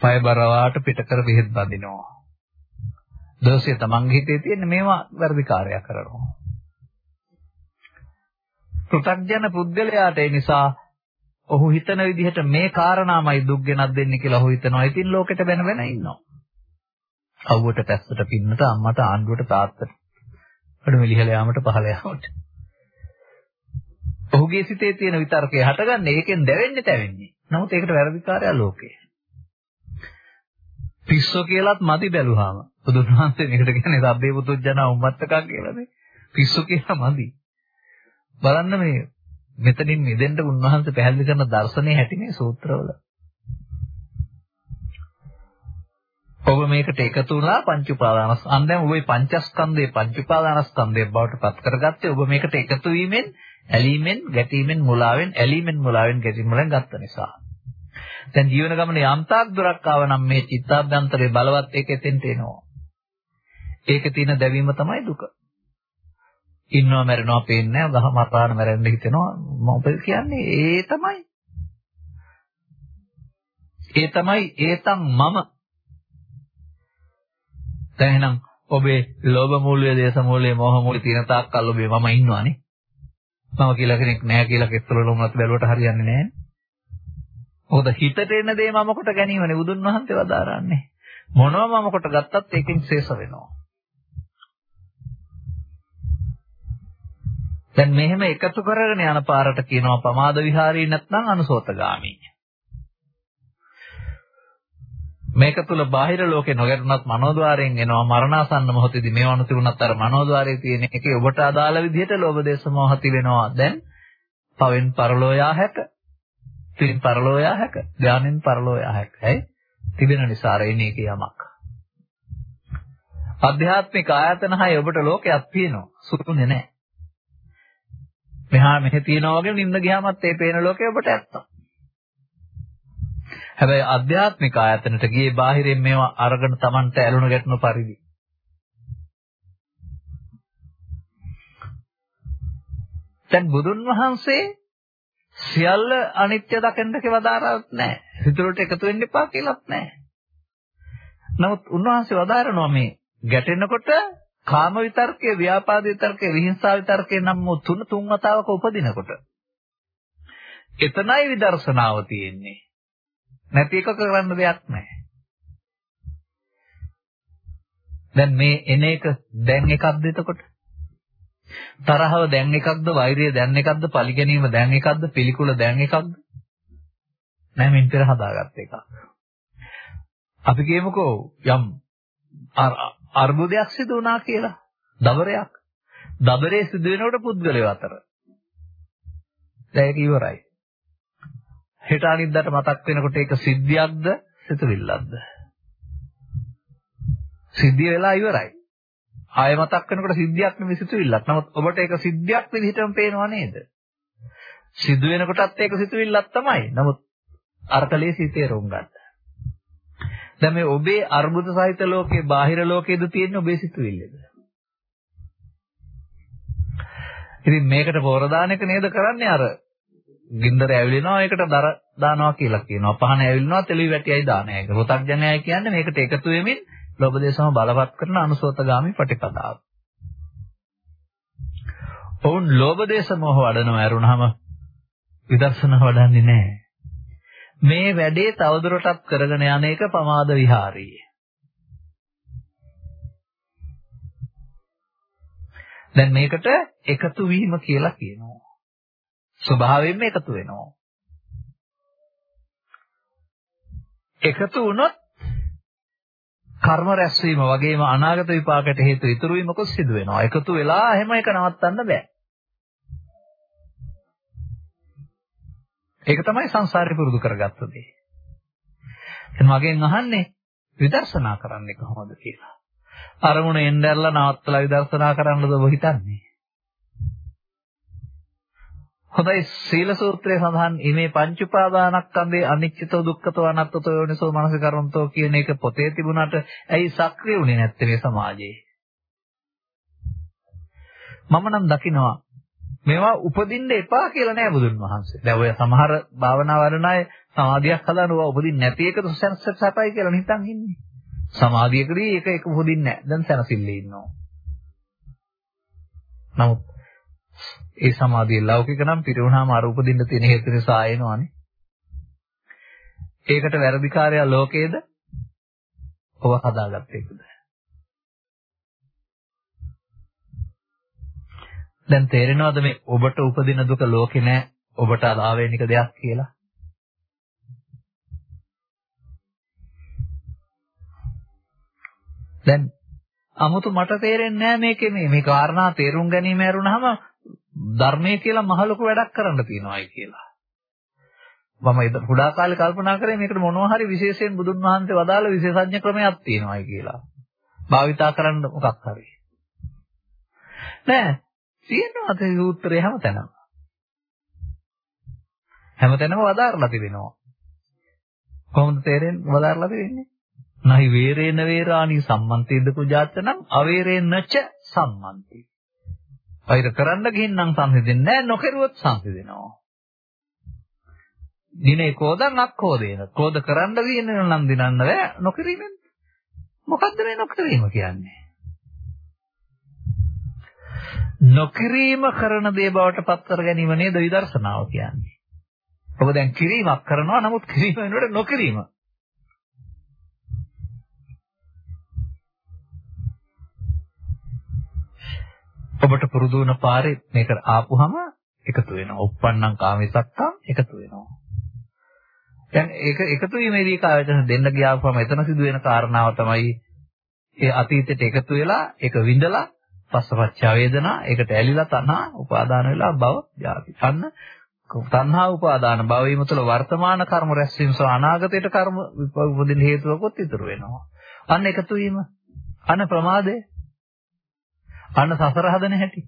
පය බරවාට පිට කර බෙහෙත් බඳිනවා. දෝෂය තමන්ගේ හිතේ තියෙන මේවා වැරදි කාර්යයක් කරනවා. පෘථග්ජන පුද්ගලයාට ඒ නිසා ඔහු හිතන විදිහට මේ කාරණාමයි දුක් ගෙනත් දෙන්නේ කියලා ඔහු හිතනවා. ඉතින් ලෝකෙට වෙන වෙන ඉන්නවා. අවුවට පැස්සට පින්නට අම්මට ආණ්ඩුවට තාත්තට. අඩු මෙලිහල යාමට පහල යාමට. ඔහුගේ සිතේ තියෙන විතර්කය හටගන්නේ ඒකෙන් දැවෙන්නේ තැවෙන්නේ. නමුත් ඒකට වැරදිකාරයා ලෝකේ. පිස්සෝ කියලාත් මදි බැලුවාම බුදුන් වහන්සේ මේකට කියන්නේ සබ්බේ පුතුජන උම්මත්තකා කියලානේ. පිස්සෝ කියලා මදි. බලන්න මේ මෙතනින් මිදෙන්න උන්වහන්සේ පැහැදිලි කරන දර්ශනයේ හැටි මේ සූත්‍රවල. ඔබ මේකට එකතු වුණා පංච උපාදානස්. අන්දම ඔබේ පංචස්කන්ධේ පංච උපාදානස්කන්ධය බවට පත් කරගත්තේ ඔබ මේකට එකතු වීමෙන්, ඇලීමෙන්, ගැටීමෙන්, මුලාවෙන්, ඇලීමෙන්, මුලාවෙන්, ගැටීමෙන් ගත්ත නිසා. දැන් ජීවන ගමනේ යම්තාක් දුරක් ආව නම් මේ චිත්තාභ්‍යන්තරේ බලවත් ඒක එතෙන්ට එනවා. ඒකේ තියෙන දැවීම තමයි දුක. ඉන්නවා මැරෙනවා පේන්නේ නැහැ. ගහ මරාන මැරෙන්න හිතෙනවා. මොකද කියන්නේ? ඒ තමයි. ඒ තමයි ඒතම් මම. දැන් එහෙනම් ඔබේ ලෝභ මූල්‍ය, දේශ මූල්‍ය, මෝහ මූල්‍ය තියෙන තාක් කල් ඔබේ මම ඉන්නවානේ. මම කියලා කෙනෙක් නැහැ කියලා කෙස්වල ලොමුනත් බැලුවට හරියන්නේ නැහැ. මොකද හිතට එන දේ මම කොට ගැනීමනේ බුදුන් වහන්සේ වදාරන්නේ. මොනවා මම කොට ගත්තත් ඒකෙන් ශේෂ වෙනවා. දැන් මෙහෙම එකතු කරගෙන යන පාරට කියනවා පමාද විහාරී නැත්නම් අනුසෝතගාමී. මේක තුල බාහිර ලෝකේ නොගැටුණත් මනෝද්වාරයෙන් එනවා මරණාසන්න මොහොතේදී මේව අනුතිරුණත් අර මනෝද්වාරයේ තියෙන එකේ ඔබට අදාළ විදිහට ලෝභ දේශ මොහති වෙනවා. දැන් පවෙන් පරලෝයා හැක. තින් පරලෝයා හැක. ධානෙන් පරලෝයා හැක. ඇයි? තිබෙන නිසා රේණේක යමක්. අධ්‍යාත්මික ආයතන හය ඔබට ලෝකයක් තියෙනවා. සුතුනේ නැහැ. මෙහා මෙහෙ තියනවා වගේ නිින්ද ගියාමත් ඒ පේන ලෝකේ ඔබට ඇත්තක්. හැබැයි අධ්‍යාත්මික ආයතනට ගියේ බාහිරින් මේවා අරගෙන Tamanට ඇලුන ගැටුණු පරිදි. දැන් බුදුන් වහන්සේ සියල්ල අනිත්‍ය දකින්න කෙවදාරක් නැහැ. සිතුරට එකතු වෙන්න එපා කියලාත් නැහැ. නමුත් උන්වහන්සේ වදාරනවා මේ ගැටෙනකොට කාම විතර්කයේ, ව්‍යාපාද විතර්කයේ, විහිංසාව විතර්කයේ නම් වූ තුන තුන් වතාවක උපදිනකොට එතනයි විදර්ශනාව තියෙන්නේ. නැති එක කරන්න දෙයක් නැහැ. දැන් මේ එන එක දැන් එකක්ද එතකොට? තරහව දැන් එකක්ද වෛරය දැන් එකක්ද පරිගැනීම දැන් එකක්ද පිළිකුල දැන් එකක්ද නෑ මින් පෙර හදාගත්ත එකක් අපි කියමුකෝ යම් අර්බුදයක් සිදු වුණා කියලා දබරයක් දබරේ සිදු වෙනකොට පුද්ගලයෝ අතර දැන් ඒක ඉවරයි හෙට අනිද්දාට මතක් වෙනකොට ඒක සිද්ධියක්ද සිතුවිල්ලක්ද සිද්ධිය වෙලා ඉවරයි ආය මතක් වෙනකොට සිද්ධියක් නෙවෙයි සිතුවිල්ලක්. නමුත් ඔබට ඒක සිද්ධියක් විදිහටම පේනව නේද? සිදු වෙනකොටත් ඒක සිතුවිල්ලක් තමයි. නමුත් අර්ථලේ සිතේරුම් ගන්න. දැන් මේ ඔබේ අර්බුද සහිත ලෝකේ බාහිර ලෝකේද තියෙන ඔබේ සිතුවිල්ලද? ඉතින් මේකට පොර දාන එක නේද කරන්නේ අර ගින්දර ඇවිලෙනවා ඒකට දර දානවා කියලා කියනවා. පහන ඇවිලෙනවා තෙලුයි වැටියයි දාන එක. රොතක්ජනයයි කියන්නේ මේකට එකතු වෙමින් ලෝභ දේශම බලවත් කරන අනුසෝතගාමි ප්‍රතිපදාව. ඔවුන් ලෝභ දේශ මොහ වඩනව ඇරුණාම විදර්ශනා වඩන්නේ නැහැ. මේ වැඩේ තවදුරටත් කරගෙන යන එක පමාද විහාරී. දැන් මේකට එකතු වීම කියලා කියනවා. ස්වභාවයෙන්ම එකතු වෙනවා. එකතු වුණොත් කර්ම රැස්වීම වගේම අනාගත විපාකයට හේතු ඉතුරු වීමකුත් සිදු වෙනවා. එකතු වෙලා එහෙම එක නවත්තන්න බෑ. ඒක තමයි සංසාරේ පුරුදු කරගත්ත දේ. එහෙනම් මගෙන් අහන්නේ විදර්ශනා කරන්නේ කොහොමද කියලා. අරමුණ එnderලා නවත්තලා විදර්ශනා කරන්නද ඔබ හිතන්නේ? හොඳයි සීල සූත්‍රයේ සඳහන් ඉමේ පංච උපාදානස්කන්ධේ අනිච්චතෝ දුක්ඛතෝ අනත්තතෝ යෝනිසෝ මනසිකරන්තෝ කියන එක පොතේ තිබුණාට ඇයි සක්‍රිය වුණේ නැත්තේ මේ සමාජයේ? මම නම් දකිනවා මේවා උපදින්න එපා කියලා නෑ බුදුන් වහන්සේ. දැන් ඔය සමහර භාවනා වඩන අය සමාධියක් හදානවා උපදින්න නැති එක සැපයි කියලා හිතන් ඉන්නේ. සමාධියකදී ඒක එක උපදින්නේ නෑ. දැන් සැනසෙල්ලේ ඉන්නවා. නමුත් ඒ සමාධිය ලෞකික නම් පිරුණාම අර උපදින්න තියෙන හේතු නිසා එනවනේ. ඒකට වැරදිකාරයා ලෝකේද? ඔව හදාගත්ත එකද? දැන් තේරෙනවද මේ ඔබට උපදින දුක ලෝකේ නෑ ඔබට ආවේනික දෙයක් කියලා? දැන් 아무තු මට තේරෙන්නේ නෑ මේකේ මේ මේ කාරණා තේරුම් ගැනීම ඇරුණාම ධර්මයේ කියලා මහ ලොකු වැඩක් කරන්න තියෙනවායි කියලා. මම ඒ පුඩා කාලේ කල්පනා කරේ මේකට මොනවා හරි විශේෂයෙන් බුදුන් වහන්සේ වදාළ විශේෂඥ ක්‍රමයක් තියෙනවායි කියලා. භාවිතා කරන්න මොකක් හරි. නෑ තියෙනවා ඒ සූත්‍රය හැමතැනම. හැමතැනම වදාරලා තිබෙනවා. කොහොමද තේරෙන්නේ වදාරලා තිබෙන්නේ? නහි වේරේන වේරාණි සම්මන්තේද කුජාතනම් අවේරේනච සම්මන්ති. වෛර කරන්න ගිහින් නම් සංසිඳෙන්නේ නැහැ නොකරුවොත් සංසිඳෙනවා. දිනේ කෝදන් අක්කෝදේන. කෝද කරන්න ගිහින් නම් දිනන්න බෑ නොකිරීමෙන්. මොකද්ද මේ නොකිරීම කියන්නේ? නොකිරීම කරන දේ බවට පත් කර ගැනීම නේද විදර්ශනාව කියන්නේ. ඔබ දැන් කිරීමක් කරනවා නමුත් කිරීම වෙනුවට නොකිරීම. ඔබට පුරුදු වුණ පාරේ මේක ආපුහම එකතු වෙනවා. uppannam කාමසක්කම් එකතු වෙනවා. දැන් ඒක එකතු වීමේදී කායවචන දෙන්න ගියාපුවම එතන සිදුවෙන කාරණාව තමයි ඒ අතීතයට එකතු වෙලා ඒක විඳලා පස්සපච්චා වේදනා ඒකට ඇලිලා තණ්හා උපාදාන වෙලා භව ජාති. අන්න තණ්හා උපාදාන භවීම තුළ වර්තමාන කර්ම රැස්වීම සහ අනාගතයට කර්ම උපදින හේතුවකුත් ඉතුරු වෙනවා. අන්න එකතු වීම අන ප්‍රමාදේ අන්න සසර හදන හැටි.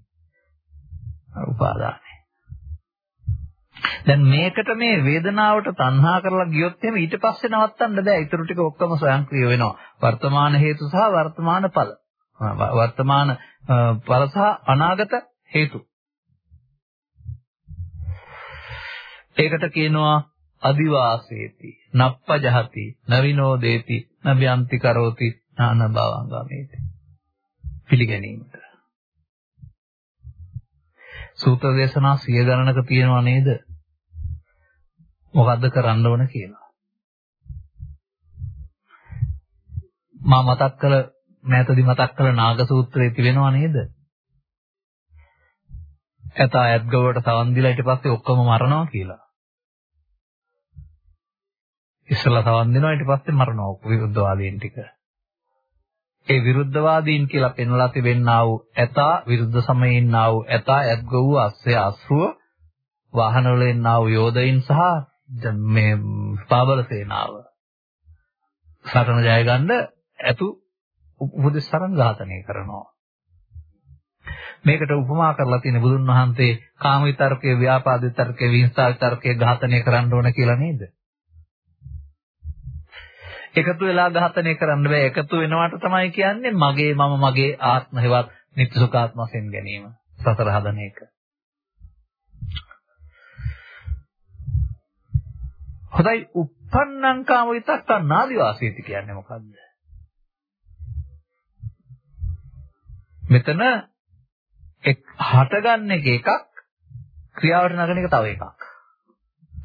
උපාදානයි. දැන් මේකට මේ වේදනාවට තණ්හා කරලා ගියොත් එහෙම ඊට පස්සේ නවත්තන්න බෑ. ඊටු ටික ඔක්කොම ස්වයංක්‍රීය වෙනවා. වර්තමාන හේතු සහ වර්තමාන ඵල. වර්තමාන ඵල සහ අනාගත හේතු. ඒකට කියනවා අදිවාසේති, නප්පජහති, නවිනෝදේති, නබ්‍යන්ති කරෝති, නාන භවංගමේති. පිළිගැනීමට. සූත්‍ර දේශනා සිය ගණනක තියෙනවා නේද? මොකද්ද කරන්න ඕන කියලා. මා මතක් කළ මෑතදී මතක් කළ නාග සූත්‍රයේ තිබෙනවා නේද? ඇත අයත් ගවට සවන් දීලා ඊට පස්සේ ඔක්කොම මරනවා කියලා. ඉස්සලා සවන් දෙනවා ඊට පස්සේ මරනවා විරුද්ධවාදීන් ටික. ඒ විරුද්ධවාදීන් කියලා පෙන්වලා තිබෙන්නා වූ ඇතා විරුද්ධ සමයේ ඉන්නා වූ ඇතා ඇත් ගොව්ව අස්සය අසුව වාහනවල ඉන්නා වූ යෝධයින් සහ මේ පාබල සේනාව සටන ජය ගන්න ඇතු උපදෙස් තරම් ඝාතනය කරනවා. මේකට උපමා කරලා තියෙන බුදුන් වහන්සේ කාම විතර්කයේ ව්‍යාපාද විතර්කයේ විහිංසා විතර්කයේ ඝාතනය කරන්න ඕන කියලා නේද? එකතු වෙලා ඝාතනය කරන්න බෑ. එකතු වෙනවට තමයි කියන්නේ මගේ මම මගේ ආත්ම හේවත් නිත්‍ය සුඛාත්ම වශයෙන් ගැනීම. සතර හදන එක. හොඳයි uppannam කාම විතක්කන් නාදිවාසීති කියන්නේ මොකද්ද? මෙතන එක් හටගන්න එක එකක් ක්‍රියාවට නගන එක තව එකක්.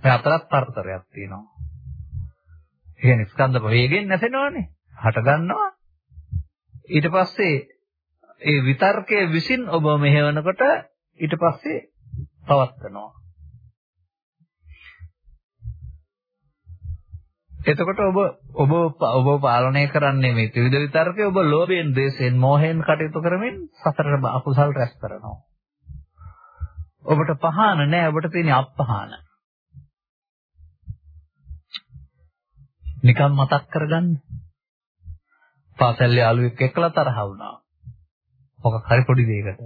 මේ අතරත් පරතරයක් තියෙනවා. කියන්නේ ස්කන්ධ වේගෙන් නැසෙනවනේ. හට ගන්නවා. ඊට පස්සේ ඒ විතර්කයේ විසින් ඔබ මෙහෙවනකොට ඊට පස්සේ පවත්නවා. එතකොට ඔබ ඔබ ඔබ පාලනය කරන්නේ මේ ත්‍රිවිධ විතර්කය ඔබ ලෝභයෙන්, ද්වේෂයෙන්, මෝහයෙන් කටයුතු කරමින් සතරට අකුසල් රැස් කරනවා. ඔබට පහන නෑ ඔබට තියෙන අපහාන. නිකන් මතක් කරගන්න. පාසල් යාළුවෙක් එක්කලා තරහ වුණා. මොකක් හරි පොඩි දෙයකට.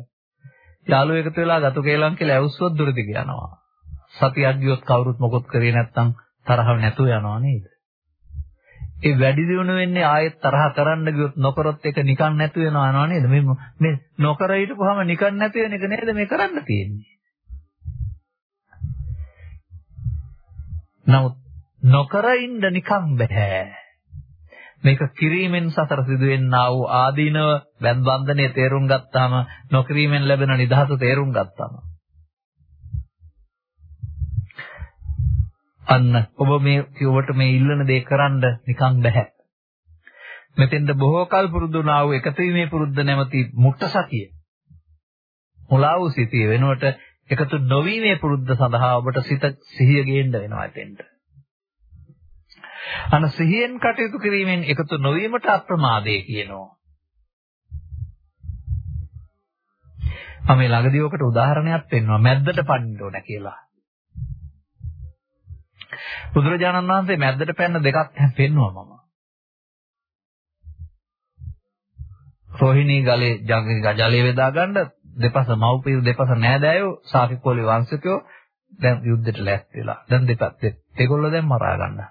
යාළුවෝ එකතු වෙලා ගතු කේලම් කියලා ඇවුස්සොත් දුර දිග යනවා. සතියක් ගියොත් කවුරුත් මොකොත් කරේ නැත්තම් තරහව නැතුව යනවා නේද? ඒ වැඩි දියුණු වෙන්නේ ආයෙත් තරහ කරන්න ගියොත් නොකරොත් ඒක නිකන් නැතු වෙනවා නේද? මේ මේ නොකර හිටපුවාම නිකන් නැති වෙන එක නේද මේ කරන්න තියෙන්නේ. නමුත් නොකර ඉන්න නිකම් බෑ. මේක කිරීමෙන් සතර සිදුවෙන්නා වූ ආදීනව බන්ධනයේ තේරුම් ගත්තාම නොකිරීමෙන් ලැබෙන නිදහස තේරුම් ගත්තාම අන්න ඔබ මේ ඔබට මේ ඉල්ලන දේ කරන්න නිකන් බෑ. මෙතෙන්ද බොහෝ කල් පුරුදුනා වූ එකතු වීමේ පුරුද්ද නැමැති මුක්ත සතිය. මුලා වූ සිටිය වෙනුවට එකතු නොවීමේ පුරුද්ද සඳහා ඔබට සිත සිහිය ගේන්න වෙනවා එතෙන්ට. අන සිහියෙන් කටයුතු කිරීමෙන් එකතු නොවීමට අප්‍රමාදය කියනවා. මම ළඟදී ඔකට උදාහරණයක් පෙන්වනවා මැද්දට පනින්න ඕන කියලා. බුදුරජාණන් වහන්සේ මැද්දට පැන්න දෙකක් පෙන්වුවා මම. රෝහිණී ගලේ ජලයේ වේදා ගන්න දෙපස මව්පිය දෙපස නෑදෑයෝ සාකිකෝලි වංශිකයෝ දැන් යුද්ධයට ලෑස්ති වෙලා. දැන් දෙපැත්තේ ඒගොල්ලෝ දැන් මරා ගන්නවා.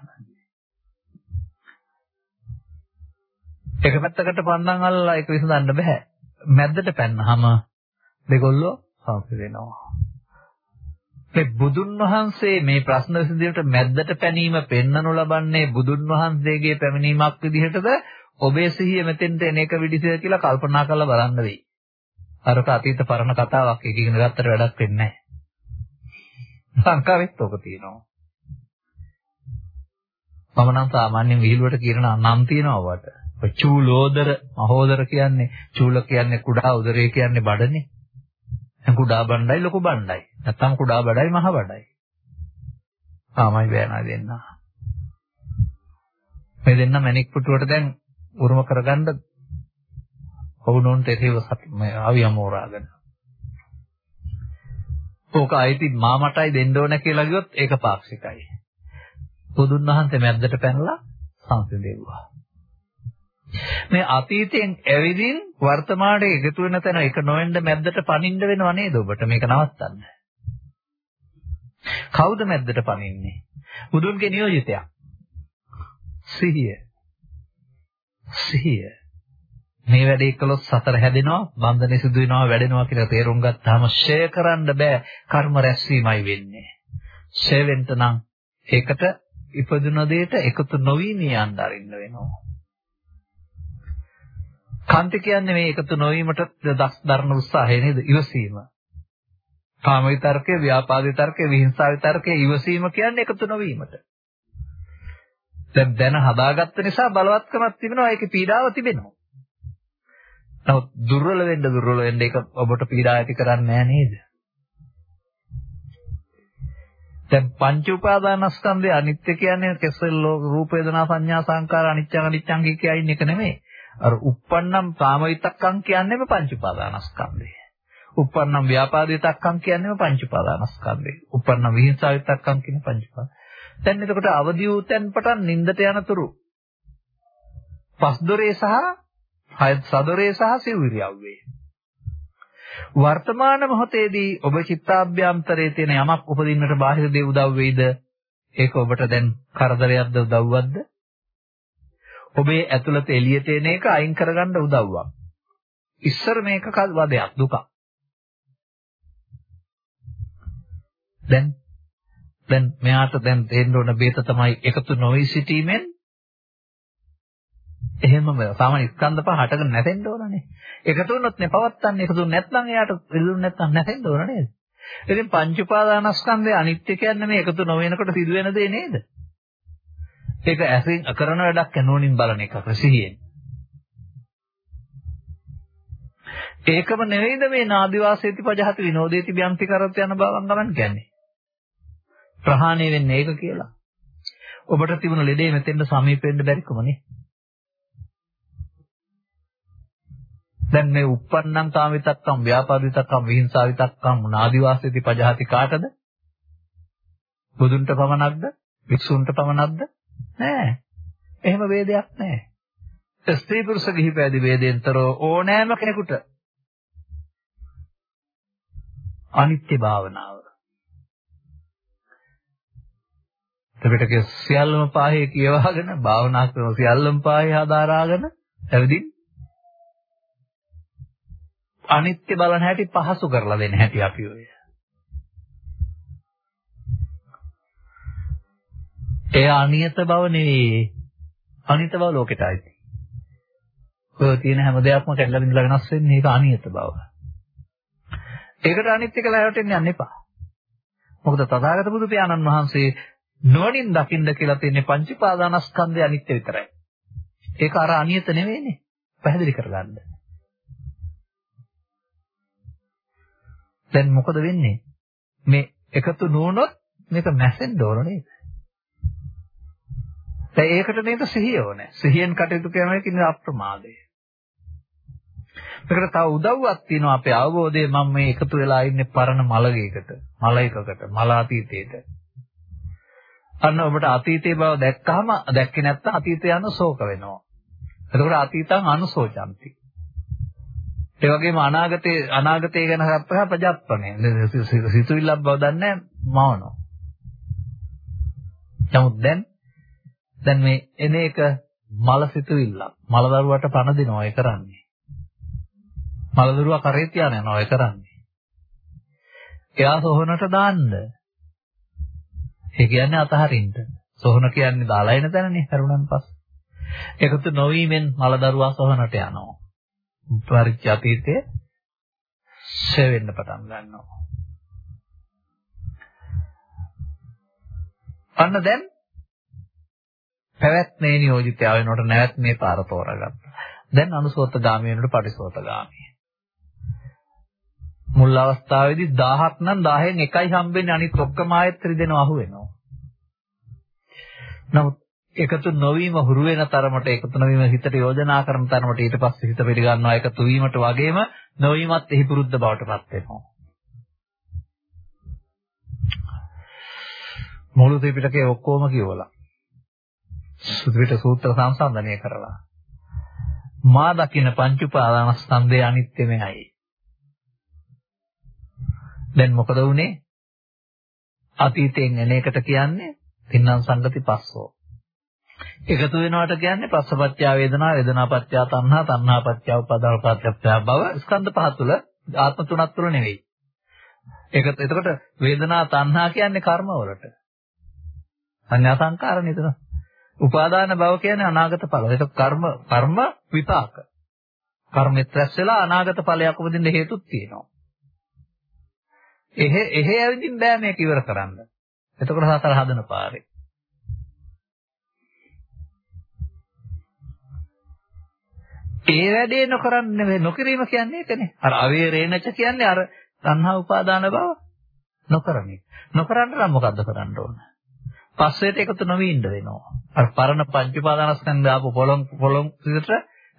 එක පැත්තකට පන්නම් අල්ලලා ඒක විසඳන්න බෑ. මැද්දට පැන්නාම දෙගොල්ලෝ සමප වෙනවා. මේ බුදුන් වහන්සේ මේ ප්‍රශ්න විසඳීමට මැද්දට පැනීම පෙන්වනු ලබන්නේ බුදුන් වහන්සේගේ පැමිණීමක් විදිහටද ඔබේ සිහිය මෙතෙන්ට එන එක විදිහද කියලා කල්පනා කරලා බලන්න වෙයි. අරක අතීත පරණ කතාවක් ඒක ඉගෙන ගත්තට වැඩක් වෙන්නේ නැහැ. සංකාවෙත් ඔක තියෙනවා. මම නම් සාමාන්‍යයෙන් විහිළුවට කියන නම් තියනවා වට. චූලෝදර මහෝදර කියන්නේ චූල කියන්නේ කුඩා උදරය කියන්නේ බඩනේ. කුඩා බණ්ඩයි ලොකු බණ්ඩයි. නැත්තම් කුඩා බඩයි මහ බඩයි. ආමයි බෑනා දෙන්න. මේ දෙන්න මැණික් පුටුවට දැන් උරුම කරගන්න වුණොන්ට ඒකව මේ ආවියමෝරාගෙන. ඕක අයිති මාමටයි දෙන්න ඕන කියලා කිව්වොත් ඒක පාක්ෂිකයි. බුදුන් වහන්සේ මැද්දට පැනලා සංසිඳෙව්වා. මේ අතීතයෙන් ඇවිදින් වර්තමානයේ එකතු වෙන තැන එක නොවෙන්න මැද්දට පනින්න වෙනව නේද ඔබට මේක නවත්තන්න. කවුද මැද්දට පනින්නේ? බුදුන්ගේ නියෝජිතයා. සිහිය. සිහිය. මේ වැඩේ කළොත් සතර හැදෙනවා, බන්ධනෙ සිදු වෙනවා, වැඩෙනවා කියලා තේරුම් ගත්තාම ෂය කරන්න බෑ කර්ම රැස්වීමයි වෙන්නේ. ෂේ වෙන්න නම් ඒකට ඉපදුන දෙයට එකතු නොවි නියන්න අරින්න වෙනවා. කාන්ති කියන්නේ මේ එකතු නොවීමට දස් දරන උත්සාහය නේද? ඉවසීම. කාම විතර්කය, ව්‍යාපාද විතර්කය, විහිංසාව විතර්කය ඉවසීම කියන්නේ එකතු නොවීමට. දැන් දැන හදාගත්ත නිසා බලවත්කමක් තිබෙනවා ඒකේ පීඩාව තිබෙනවා. නමුත් දුර්වල වෙන්න දුර්වල වෙන්න ඒක ඔබට පීඩා ඇති කරන්නේ නැහැ නේද? දැන් පංච උපාදානස්කන්ධය අනිත්‍ය කියන්නේ කෙසෙල් රූප වේදනා සංඥා සංකාර අනිච්ච අනිච්චං කියයින් එක නෙමෙයි. අර uppannam කාමවිතක්කම් කියන්නේම පංච උපාදානස්කන්ධය. uppannam ව්‍යාපාදිතක්කම් කියන්නේම පංච උපාදානස්කන්ධය. uppannam විහිංසාවිතක්කම් කියන පංච උපාදාන. දැන් එතකොට අවදි වූ තැන් පටන් නින්දට යනතුරු පස්දොරේ සහ හය සදොරේ සහ සිව්විරියව්වේ. වර්තමාන මොහොතේදී ඔබ චිත්තාභ්‍යන්තරයේ තියෙන යමක් උපදින්නට බාහිර දේ උදව් වෙයිද? ඒක ඔබට දැන් කරදරයක්ද උදව්වක්ද? ඔබේ ඇතුළත එළියට එන එක අයින් කරගන්න උදව්වක්. ඉස්සර මේක වදයක් දුකක්. දැන් දැන් මෙයාට දැන් තේරෙන්න ඕන බේත තමයි එකතු නොවි සිටීමෙන් එහෙමම සාමාන්‍ය ස්කන්ධ පහ හටගෙන නැතෙන්න ඕනනේ. එකතු වුණොත් නේ පවත්තන්නේ. එකතු නැත්නම් එයාට පිළිදුන්නේ නැත්නම් නැතෙන්න ඕන නේද? ඉතින් පංච උපාදානස්කන්ධය අනිත්‍ය කියන්නේ මේ එකතු නොවෙනකොට සිදුවෙන දේ නේද? ඒක ඇසින් කරන වැඩක් නෝනින් බලන එකක් සිහියෙන්. ඒකම නෙවෙයිද මේ නාදිවාසේති පජහති විනෝදේති බ්‍යන්ති කරත් යන බවන් ගමන් කියන්නේ. ප්‍රහාණය වෙන්නේ ඒක කියලා. ඔබට තිබුණ ලෙඩේ මෙතෙන්ට සමීප වෙන්න බැරිකමනේ. දැන් මේ uppannam කාමිතක්කම් ව්‍යාපාදිතක්කම් විහිංසාවිතක්කම් නාදිවාසීති පජහති කාටද? බුදුන්ට පමණක්ද? වික්ෂුන්ට පමණක්ද? නෑ. එහෙම වේදයක් නෑ. ස්ත්‍රී පුරුෂ ගිහි පැවිදි වේදෙන්තරෝ ඕනෑම කෙනෙකුට අනිත්‍ය භාවනාව. ත්‍රිපිටකයේ සියල්ලම පාහේ කියවාගෙන භාවනා කරන සියල්ලම පාහේ හදාරාගෙන පැවිදි අනිත්‍ය බලන හැටි පහසු කරලා දෙන්න හැටි අපි ඔය. ඒ අනියත බව නෙවෙයි. අනිත බව ලෝකෙට ආйти. ඔය තියෙන හැම දෙයක්ම කැඩලා බිඳලා වෙනස් වෙන්නේ ඒක අනියත බව. ඒකට අනිත් එක ලැහැවටෙන්න යන්න එපා. මොකද තථාගත බුදු පියාණන් වහන්සේ නුවණින් දකින්න කියලා තියෙන්නේ පංච පාදානස්කන්ධය අනිත්‍ය විතරයි. ඒක අර අනියත නෙවෙයිනේ. පැහැදිලි කරගන්න. දැන් මොකද වෙන්නේ? මේ එකතු නොවුනොත් මේක මැසෙන්න ඕන නේද? දැන් ඒකට නේද සිහිය ඕනේ. සිහියෙන් කටයුතු කරන එක ඉන්නේ අප්‍රමාදය. මේකට තව උදව්වක් තියෙනවා අපේ අවබෝධයේ මම මේ එකතු වෙලා ඉන්නේ පරණ මලගයකට, මලයකකට, මල අතීතයකට. අන්න ඔබට අතීතයේ බව දැක්කහම දැක්කේ නැත්නම් අතීතය යන ශෝක වෙනවා. එතකොට අතීතං අනුශෝචಂತಿ. ඒ වගේම අනාගතේ අනාගතය ගැන හප්පහ ප්‍රජාප්පනේ. සිතුවිල්ලක් බව දන්නේ මවනවා. නමුත් දැන් දැන් මේ එන එක මල සිතුවිල්ලක්. මල දරුවට පණ දෙනවා ඒ කරන්නේ. මල දරුවා කරේ තියාන යනවා ඒ කරන්නේ. එයා සොහනට දාන්න. ඒ කියන්නේ අතහරින්න. සොහන කියන්නේ දාලා එන තැනනේ හරුණන් පස්සේ. එකතු නොවීමෙන් මල දරුවා සොහනට යනවා. පරිච්ඡ අතීතයේ ෂේ වෙන්න පටන් ගන්නවා. අන්න දැන් පැවැත්මේ නියෝජිතය වෙනකොට නැවැත් මේ පාර තෝරාගත්තා. දැන් අනුසෝතගාමී වෙනකොට පටිසෝතගාමී. මුල් අවස්ථාවේදී 1000ක් නම් 1000න් එකයි හම්බෙන්නේ අනිත් ඔක්කොම ආයෙත් රිදෙනව අහු වෙනවා. නමුත් එකතු නොවීම හුරු වෙන තරමට එකතු නොවීම හිතට යෝජනා කරන තරමට ඊට පස්සේ හිත පිළිගන්නවා එකතු වීමට වගේම නොවීමත් එහි පුරුද්ද බවට පත් වෙනවා. මුළු ත්‍රිපිටකය ඔක්කොම කියවලා. සුත්‍රිට සූත්‍ර සංසන්දනය කරලා. මා දකින පංච උපාදානස්කන්ධය අනිත්‍යමයි. දැන් මොකද වුනේ? අතීතයෙන් එන එකට කියන්නේ තින්නම් සංගති පස්සෝ. එකතු වෙනවට කියන්නේ පස්සපච්චය වේදනා වේදනාපච්චය තණ්හා තණ්හාපච්චය උපාදානපච්චය භව ස්කන්ධ පහ තුල ආත්ම තුනක් තුල නෙවෙයි. ඒක එතකොට වේදනා තණ්හා කියන්නේ කර්මවලට. සංඥා සංකාර නේද? උපාදාන භව කියන්නේ අනාගත ඵල. ඒක කර්ම කර්ම විපාක. කර්මෙත් රැස් වෙලා අනාගත ඵලයක් උපදින්න හේතුත් තියෙනවා. එහෙ එහෙ ඇවිදින් බෑ මේක ඉවර කරන්න. එතකොට සතර හදන පාරේ. ඒ වැඩේ නොකරන්න නෙවෙයි නොකිරීම කියන්නේ ඒකනේ. අර අවේරේණච කියන්නේ අර තණ්හා උපාදාන බව නොකරන එක. නොකරන්න නම් මොකද්ද කරන්න ඕන? පස්සේට එකතු නොවි ඉන්න වෙනවා. අර පරණ පංච උපාදානස්කන්ධ ආපු පොළොන් පොළොන් විදිහට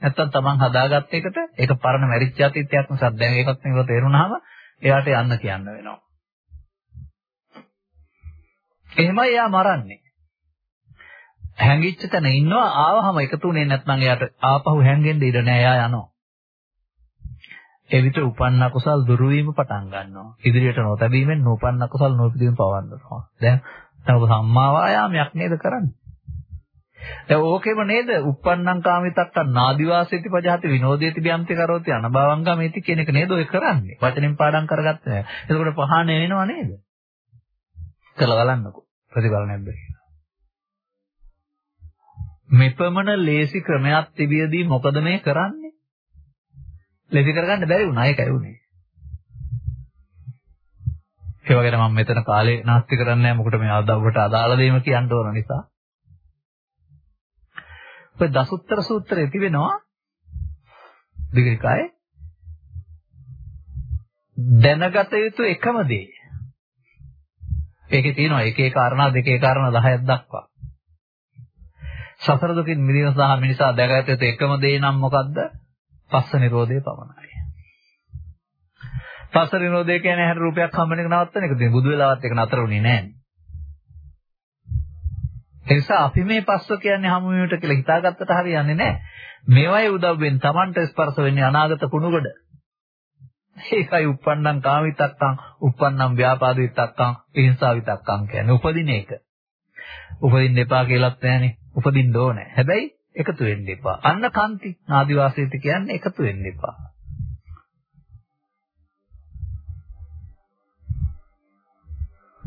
නැත්තම් Taman හදාගත්ත එකට ඒක පරණ මැරිච්ච අතීතයක් නිසා දැන් ඒකත් නෙවෙයි තේරුණාම එයාට යන්න කියන්න වෙනවා. එහෙමයි එයා මරන්නේ. හැංගිච්ච තැන ඉන්නවා ආවහම එකතුනේ නැත්නම් එයාට ආපහු හැංගෙන්න ඉඩ නෑ එයා යනවා. එවිට උපන්න කුසල් දුරු වීම පටන් ගන්නවා. ඉදිරියට නොතැබීමෙන් නූපන්න කුසල් නොපිදීම පවන්නවා. දැන් තව සම්මා වායාමයක් නේද කරන්නේ? දැන් ඕකෙම නේද? uppannam කාමිතක්ක නාදිවාසේති පජහති විනෝදේති බ්‍යන්ති කරෝති අනභවංගමේති කියන එක නේද ඔය කරන්නේ? වචනෙන් පාඩම් කරගත්තා. එතකොට පහane වෙනව නේද? කළා බලන්නකෝ. ප්‍රතිඵල නැද්ද කියලා. මෙපමණ ලේසි ක්‍රමයක් තිබියදී මොකද මේ කරන්නේ? ලේසි කරගන්න බැරි වුණා ඒකයි උනේ. ඒ වගේම මම මෙතන කාලේ නාස්ති කරන්නේ නැහැ මොකට මේ අදවට අදාළ දෙයම කියන්න ඕන නිසා. ඔය දසුත්තර සූත්‍රයේ තිබෙනවා දිගිකායේ දැනගත යුතු එකම දේ. ඒකේ තියෙනවා එකේ කාරණා දෙකේ කාරණා 10ක් දක්වා. සසර දුකින් මිදීම සහ මිනිසා දැකගත යුතු එකම දේ නම් මොකද්ද? පස්ස නිරෝධය පමණයි. පස්ස නිරෝධය කියන්නේ හැර රූපයක් හම්බෙන එක නවත්තන එක. ඉතින් බුදු වෙලාවත් ඒක නතර වුණේ නැහැ. ඒ නිසා අපි මේ පස්ස කියන්නේ හමු වීමට කියලා හිතාගත්තට හරියන්නේ නැහැ. මේවයි උදව්වෙන් Tamanට ස්පර්ශ වෙන්නේ අනාගත කුණුගොඩ. ඒකයි uppannam කාමිතක්කං, uppannam ව්‍යාපාදිතක්කං, හිංසාවිතක්කං කියන්නේ උපදින එක. උපදින්න එපා කියලාත් නැහනේ. උපදින්න ඕනේ. හැබැයි එකතු වෙන්න එපා. අන්න කාන්ති ආදිවාසීති කියන්නේ එකතු වෙන්න එපා.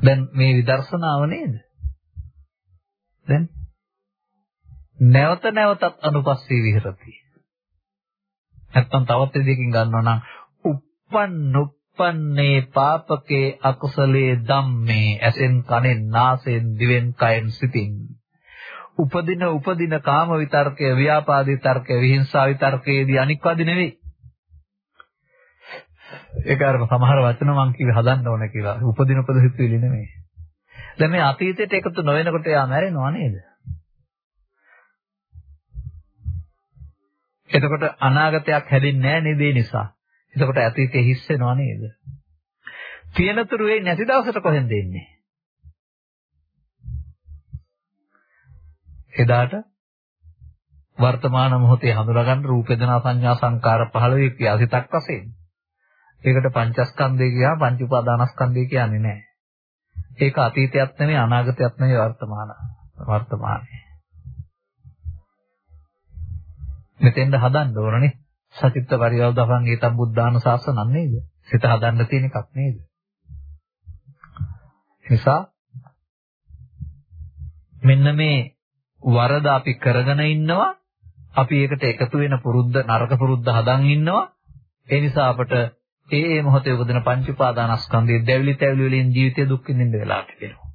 දැන් මේ විදර්ශනාව නේද? දැන් නැවත නැවතත් අනුපස්සී විහෙරති. නැත්තම් තවත් දෙයකින් ගන්නවා නම් uppන් uppන්නේ පාපකේ අකුසලේ ධම්මේ ඇසෙන් කනෙන් නාසයෙන් දිවෙන් කයෙන් සිතින් උපදින උපදින කාම විතර්කය, ව්‍යාපාද විතර්කය, විහිංසා විතර්කයේදී අනික්වාදී නෙවෙයි. ඒක අර සමහර වචන මං කිව්වේ හදන්න ඕන කියලා. උපදින උපද හිතුවිලි නෙමෙයි. දැන් මේ අතීතයට එකතු නොවෙනකොට එයා මැරෙනව නේද? එතකොට අනාගතයක් හැදෙන්නේ නැහැ නේද ඒ නිසා. එතකොට අතීතේ හිස් වෙනව නේද? තියෙනතුරු වෙයි නැති දවසට කොහෙන්ද එන්නේ? එදාට වර්තමාන මොහොතේ හඳුනාගන්න රූප වේදනා සංඥා සංකාර පහළ වේ කියලා සිතක් වශයෙන්. ඒකට පංචස්කන්ධය කියා පංච උපාදානස්කන්ධය කියන්නේ නැහැ. ඒක අතීතයක් නෙමෙයි අනාගතයක් නෙමෙයි වර්තමාන වර්තමානයේ. මෙතෙන්ද හදන්න ඕනනේ. සචිත්ත පරිවර්තකං ඒතම් බුද්ධාන ශාසනන් නේද? සිත හදන්න තියෙන එකක් නේද? නිසා මෙන්න මේ වරද අපි කරගෙන ඉන්නවා අපි ඒකට එකතු වෙන පුරුද්ද නරක පුරුද්ද හදන් ඉන්නවා ඒ නිසා අපට ඒ ඒ මොහොතේ උපදින පංච උපාදානස්කන්ධයේ දැවිලි තැවිලි වලින් ජීවිතය දුක් විඳින්න වෙලා තිබෙනවා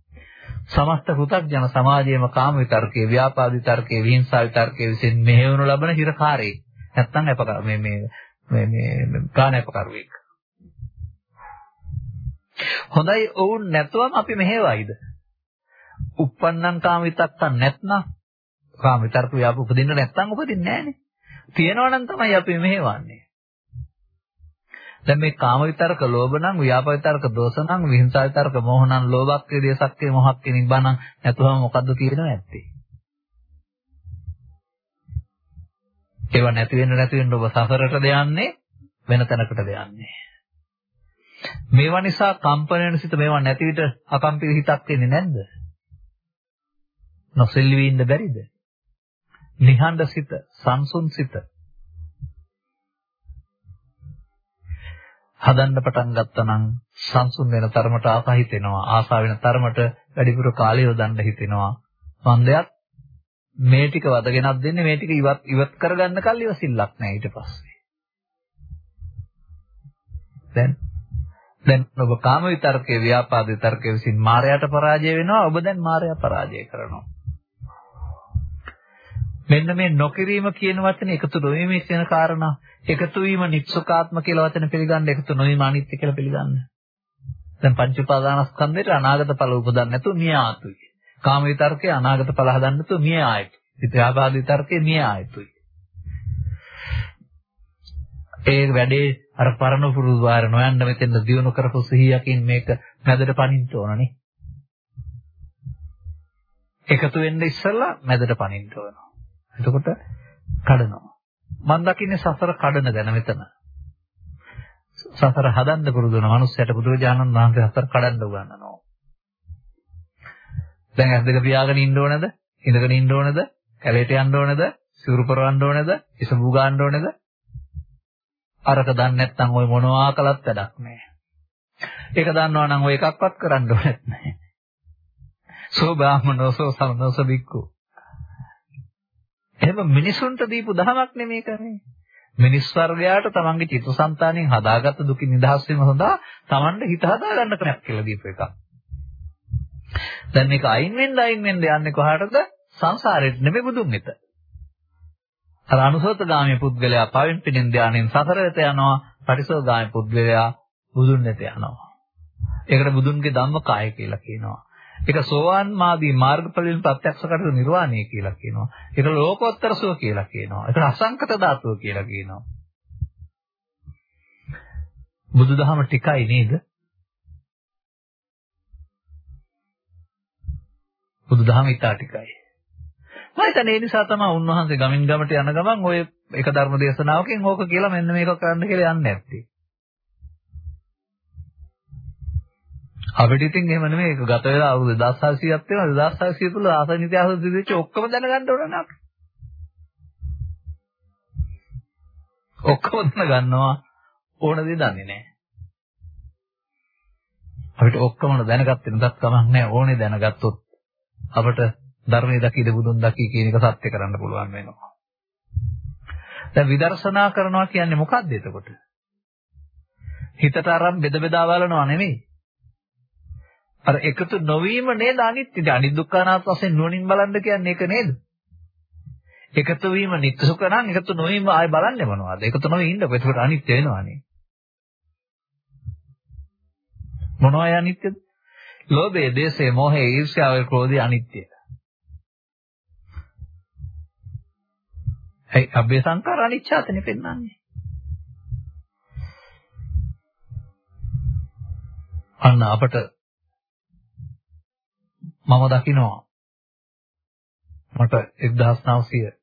සමස්ත පෘථග්ජන සමාජයේම කාම විතර්කයේ ව්‍යාපාද විතර්කයේ විහිංසා විතර්කයේ විසින් මෙහෙවනු ලබන හිරකාරී නැත්තම් අපක මේ මේ මේ මේ කාණේපකරුවෙක් හොඳයි ඔවුන් නැතුවම අපි මෙහෙවයිද? uppannam කාම විතක්කන් නැත්නම් කාම විතර්ක ව්‍යාප උපදින්න නැත්නම් උපදින්නේ නැහනේ. තියෙනවා නම් තමයි අපි මෙහෙවන්නේ. දැන් මේ කාම විතර්ක ලෝභ නම් ව්‍යාප විතර්ක දෝෂ නම් විහිංසා විතර්ක මෝහ නම් ලෝභක්කේ දේසක්කේ මොහක්කේ නිබ්බාන නැතුවම මොකද්ද කියනවා ඇත්තේ. ඒව නැති වෙන්න නැති වෙන්න ඔබ සසරටද යන්නේ වෙන තැනකටද යන්නේ. මේවා නිසා කම්පන වෙන සිත මේවා නැති විට අකම්පිත හිතක් එන්නේ නැද්ද? නොසෙල්වි ඉන්න බැරිද? නිහඬ සිත, සංසුන් සිත. හදන්න පටන් ගත්තා නම් සංසුන් වෙන තරමට ආසා හිතෙනවා. ආසා වෙන තරමට වැඩිපුර කාලය යොදන්න හිතෙනවා. මන්දයක් මේ ටික වදගෙනක් දෙන්නේ මේ ටික ඉවත් ඉවත් කරගන්න කල් ඉවසිල්ලක් නැහැ ඊට පස්සේ. දැන් දැන් ඔබ කාම විතර්කයේ ව්‍යාපාද විතර්කයේ විසින් මායයට පරාජය වෙනවා ඔබ දැන් මායя පරාජය කරනවා. මෙන්න මේ නොකිරීම කියන වචනේ එකතු නොවීමේ කියන කාරණා එකතු වීම නිත්සුකාත්ම කියලා වචන පිළිගන්න එකතු නොවීම අනිත්‍ය කියලා පිළිගන්න. දැන් පංච උපාදානස්කන්ධේට අනාගත ඵල උපදන්න නැතුව මිය ආතුයි. කාම විතර්කයේ අනාගත ඵල හදන්න නැතුව මිය ආයතු. විද්‍යාපාද විතර්කයේ මිය ආයතුයි. ඒ වැඩේ අර පරණ පුරුදු වාර නොයන්න මෙතෙන් දිනු කරපු සිහියකින් මේක මැදට පනින්න ඕනනේ. එකතු වෙන්න ඉස්සෙල්ලා මැදට පනින්න ඕන. එතකොට කඩනවා. මම දකින්නේ සසර කඩන දැන මෙතන. සසර හදන්න පුරුදු වෙන මනුස්සයට බුදුරජාණන් වහන්සේ සසර කඩන්න උගන්වනවා. දැන් ඇස් දෙක පියාගෙන ඉන්න ඕනද? ඉඳගෙන ඉන්න ඕනද? කැලේට යන්න ඕනද? සිවුරු පරවන්න ඕනද? ඉසඹු ගන්න ඕනද? අරක දන්නේ නැත්නම් ওই මොනවා කළත් වැඩක් නැහැ. ඒක දන්නවා නම් ඔය එකක්වත් කරන්න ඕනෙත් නැහැ. සෝ බ්‍රාහ්මනෝසෝ සමනෝස බික්කු එහෙම මිනිසුන්ට දීපු දහමක් නෙමේ කරන්නේ. මිනිස් වර්ගයාට තමන්ගේ චිත්තසංතානෙන් හදාගත්ත දුකින් නිදහස් වීම සඳහා තමන්ට හිත හදාගන්න ක්‍රමයක් කියලා දීපු එකක්. දැන් මේක අයින් වෙන්න අයින් වෙන්න යන්නේ කොහාටද? සංසාරෙට නෙමෙයි බුදුන් වෙත. අර අනුසෝතගාමී පුද්ගලයා පවෙන් පිටින් ධානයෙන් සතර වෙත යනවා, පටිසෝගාමී පුද්ගලයා බුදුන් වෙත යනවා. ඒකට බුදුන්ගේ ධම්මකාය කියලා කියනවා. ඒක සෝවාන් මාදී මාර්ගඵලයෙන් ප්‍රත්‍යක්ෂ කරන නිර්වාණය කියලා කියනවා. ඒක ලෝකෝත්තර සුව කියලා කියනවා. ඒක අසංකත ධාතුව කියලා කියනවා. බුදුදහම ටිකයි නේද? බුදුදහම ඉතා ටිකයි. මම හිතන්නේ ඒ නිසා තමයි උන්වහන්සේ ගමින් ගමට යන ගමන් ඔය එක ධර්ම දේශනාවකින් ඕක කියලා මෙන්න මේක කරන්න කියලා යන්නේ නැත්තේ. අපිට ඉතින් එහෙම නෙමෙයි. ඒක ගත වෙලා අවුරුදු 2600ක් වෙනවා. 2600 තුල ආසන්න ඉතිහාස සිදුවෙච්ච ඔක්කොම දැනගන්න ඕන නේද ඔක්කොම දැනගන්නවා. ඕන දේ දන්නේ නැහැ. අපිට ඔක්කොම දැනගත්තේ නැත්නම් කමක් නැහැ. ඕනේ දැනගත්තොත් අපට ධර්මයේ දකීද බුදුන් දකී කියන එක සත්‍ය කරන්න පුළුවන් වෙනවා. දැන් විදර්ශනා කරනවා කියන්නේ මොකක්ද එතකොට? හිතට අරන් බෙද බෙදා බලනවා නෙමෙයි. අර එකතු නොවීම නේද අනිත්‍ය. අනිත් දුක්ඛනාත් වශයෙන් නුවණින් බලන්න කියන්නේ ඒක නේද? එකතු වීම නිත්‍ය සුඛ නම් එකතු නොවීම ආය බලන්නේ මොනවද? එකතු නොවී ඉන්නකො ඒකට අනිත්‍ය වෙනවානේ. මොනවයි අනිත්‍යද? ලෝභය, දේශය, මොහය, ඊර්ෂ්‍යාව, ක්‍රෝධය අනිත්‍යයි. ඒ අභ්‍ය සංකාර අනිච්ඡාතනේ පෙන්වන්නේ. අන්න අපට මම දකිනවා. මට 1900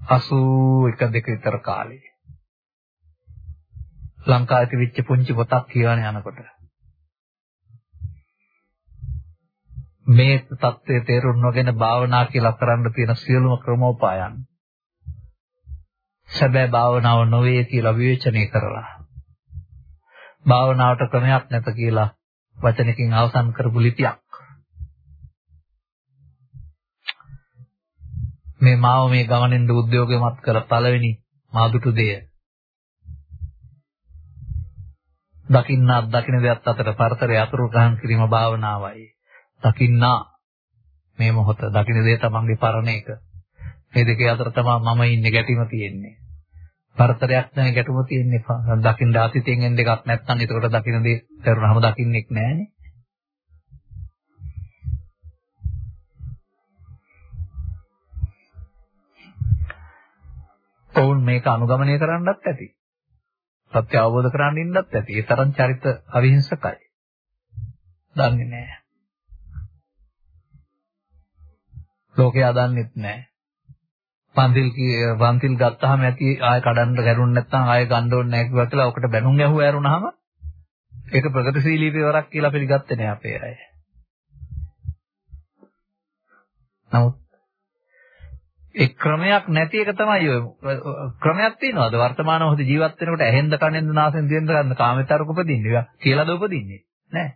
81 දෙක විතර කාලේ. ලංකාවේ තිබිච්ච පුංචි පොතක් කියවන යනකොට. මේ தත්ත්වයේ තේරුම් නොගෙන භාවනා කියලා කරන්න තියෙන සියලුම ක්‍රමෝපායන්. සැබෑ භාවනාව නොවේ කියලා විවේචනය කරලා. භාවනාවට ක්‍රමයක් නැත කියලා වචනකින් අවසන් කරපු ලිපියක්. මේ මාව මේ ගමනින් උද්‍යෝගයමත් කළ පළවෙනි මාදුටු දෙය. දකින්නා දකින්න දෙයත් අතර පරතරය අතුරු ගහන් කිරීම භාවනාවයි. දකින්නා මේ මොහොත දකින්න දෙය තමන්ගේ පරණ එක. මේ දෙකේ අතර තමයි මම ඉන්නේ ගැටීම තියෙන්නේ. පරතරයක් නැහැ ගැටුම තියෙන්නේ. දකින්න අතීතයෙන් එන දෙකක් නැත්නම් ඒකට දකින්න දේ කරුණාම දකින්නෙක් නැහනේ. ඔවුන් මේක අනුගමනය කරන්නත් ඇති. සත්‍ය අවබෝධ කරගන්න ඉන්නත් ඇති. ඒ තරම් චරිත අවිහිංසකයි. දන්නේ නැහැ. ලෝකයා දන්නෙත් නැහැ. පන්තිල් පන්තිල් ගත්තාම ඇති ආය කඩන්න ගැරුණ නැත්නම් ආය ගන්න ඕනේ නැහැ කිව්වා කියලා ඔකට බැනුම් ඇහුව ඇරුණාම ඒක ප්‍රගතිශීලී පියවරක් කියලා පිළිගත්තේ නැහැ අපේ අය. නමුත් ඒ ක්‍රමයක් නැති එක තමයි ඔය ක්‍රමයක් තියෙනවාද? වර්තමාන මොහොතේ ජීවත් වෙනකොට ඇහෙන්ද කනෙන්ද නාසෙන්ද දිවෙන්ද ගන්න කාමෙතරක උපදින්නේ ඒවා කියලාද උපදින්නේ? නෑ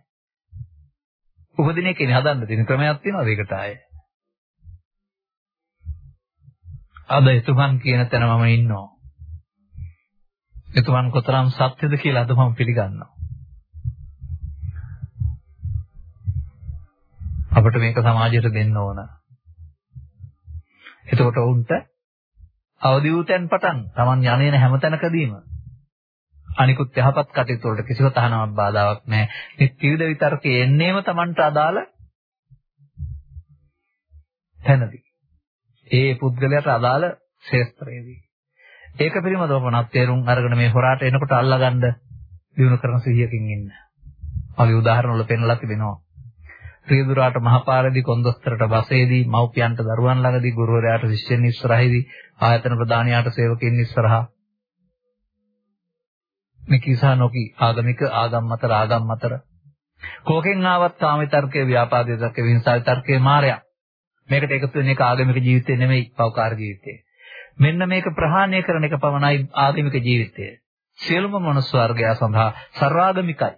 උපදින එකනේ හදන්න තියෙන ක්‍රමයක් තියෙනවාද ඒකට ආයේ? අද එතුමන් කියන තැන මම ඉන්නවා එතුමන් කොතරම් සත්‍යද කියලා අද මම පිළිගන්නවා අපිට මේක සමාජයට දෙන්න ඕන. එතකොට උන්ට අවදි වූ තැන් පටන් Taman යන්නේන හැම තැනකදීම අනිකුත් යහපත් කටයුතු වලට කිසිව තහනමක් බාධාවක් නැහැ. මේ ත්‍රිවිධ විතර්කයේ එන්නේම Tamanට අදාළ තැනදී. ඒ පුද්ගලයාට අදාළ ශේස්ත්‍රයේදී. ඒක පිළිබඳව මොනක් තේරුම් අරගෙන මේ හොරාට එනකොට අල්ලගන්න දිනු කරන සිහියකින් ඉන්න. අපි උදාහරණ වල පෙන්ලා තිබෙනවා. රියදුරාට මහපාරදී කොන්දොස්තරට බසේදී මව්පියන්ට දරුවන් ළඟදී ගුරුවරයාට ශිෂ්‍යයන් ඉස්සරහදී ආයතන ප්‍රධානියාට සේවකයන් ඉස්සරහා මේ කිසා නොකි ආගමික ආගම් මතර ආගම් මතර කෝකෙන් ආවත් කාම විතර්කයේ ව්‍යාපාද විතර්කයේ විහිංසා විතර්කයේ මායя මේකට එකතු වෙන එක ආගමික ජීවිතේ නෙමෙයි පෞකාර ජීවිතේ මෙන්න මේක ප්‍රහාණය කරන එක පමණයි ආගමික ජීවිතය සියලුම මනුස්ස වර්ගය සඳහා සර්වාගමිකයි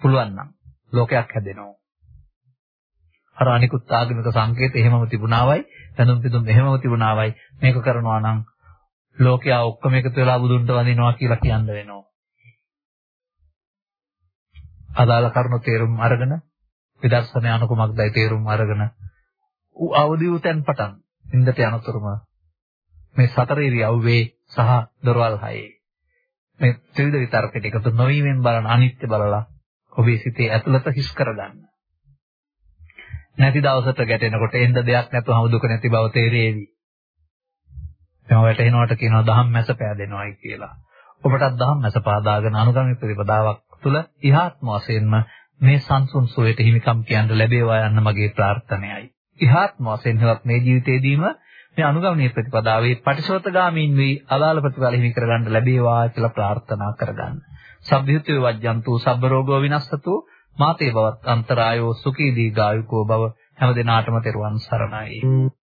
පුළුවන් නම් ලෝකයක් හැදෙනවා. අර අනිකුත් ආගමික සංකේත එහෙමම තිබුණාවයි, දැනුම් පිටුම් එහෙමම තිබුණාවයි මේක කරනවා නම් ලෝකයා ඔක්කොම එකතු වෙලා බුදුන්ට වඳිනවා කියලා කියන්න වෙනවා. අදාළ කරුණු තේරුම් අරගෙන විදර්ශනා අනුකමක්දයි තේරුම් අරගෙන ඌ අවදි වූ තැන් පටන් ඉන්දට යනතුරුම මේ සතර ඉරියව්වේ සහ දොරවල් හයේ මේ ත්‍රිවිධ විතර්කයට එකතු නොවීමෙන් බලන අනිත්‍ය බලලා ඔබේ සිතේ ඇතුළත හිස් කරගන්න. නැති දවසට ගැටෙනකොට එන්න දෙයක් නැතුවම දුක නැති බව තේරෙවි. එම වැටෙනවට කියනවා දහම් මැස පෑදෙනවායි කියලා. ඔබටත් දහම් මැස පාදාගෙන අනුගමන ප්‍රතිපදාවක් තුළ ඉහාත්ම වශයෙන්ම මේ සංසුන් සෝයට හිමිකම් කියන්න ලැබේවා යන්න මගේ ප්‍රාර්ථනයයි. ඉහාත්ම වශයෙන් හෙවත් මේ ජීවිතේදීම මේ අනුගමනීය ප්‍රතිපදාවේ පටිසෝතගාමීන් වී අදාළ ප්‍රතිඵල හිමි කරගන්න ලැබේවා කියලා ප්‍රාර්ථනා කරගන්න. සබ්බිහිතේ වජ්ජන්තු සබ්බ රෝගෝ විනස්සතු මාතේ බවත් අන්තරායෝ සුඛී දීගායුකෝ බව හැම දිනාටම තෙරුවන් සරණයි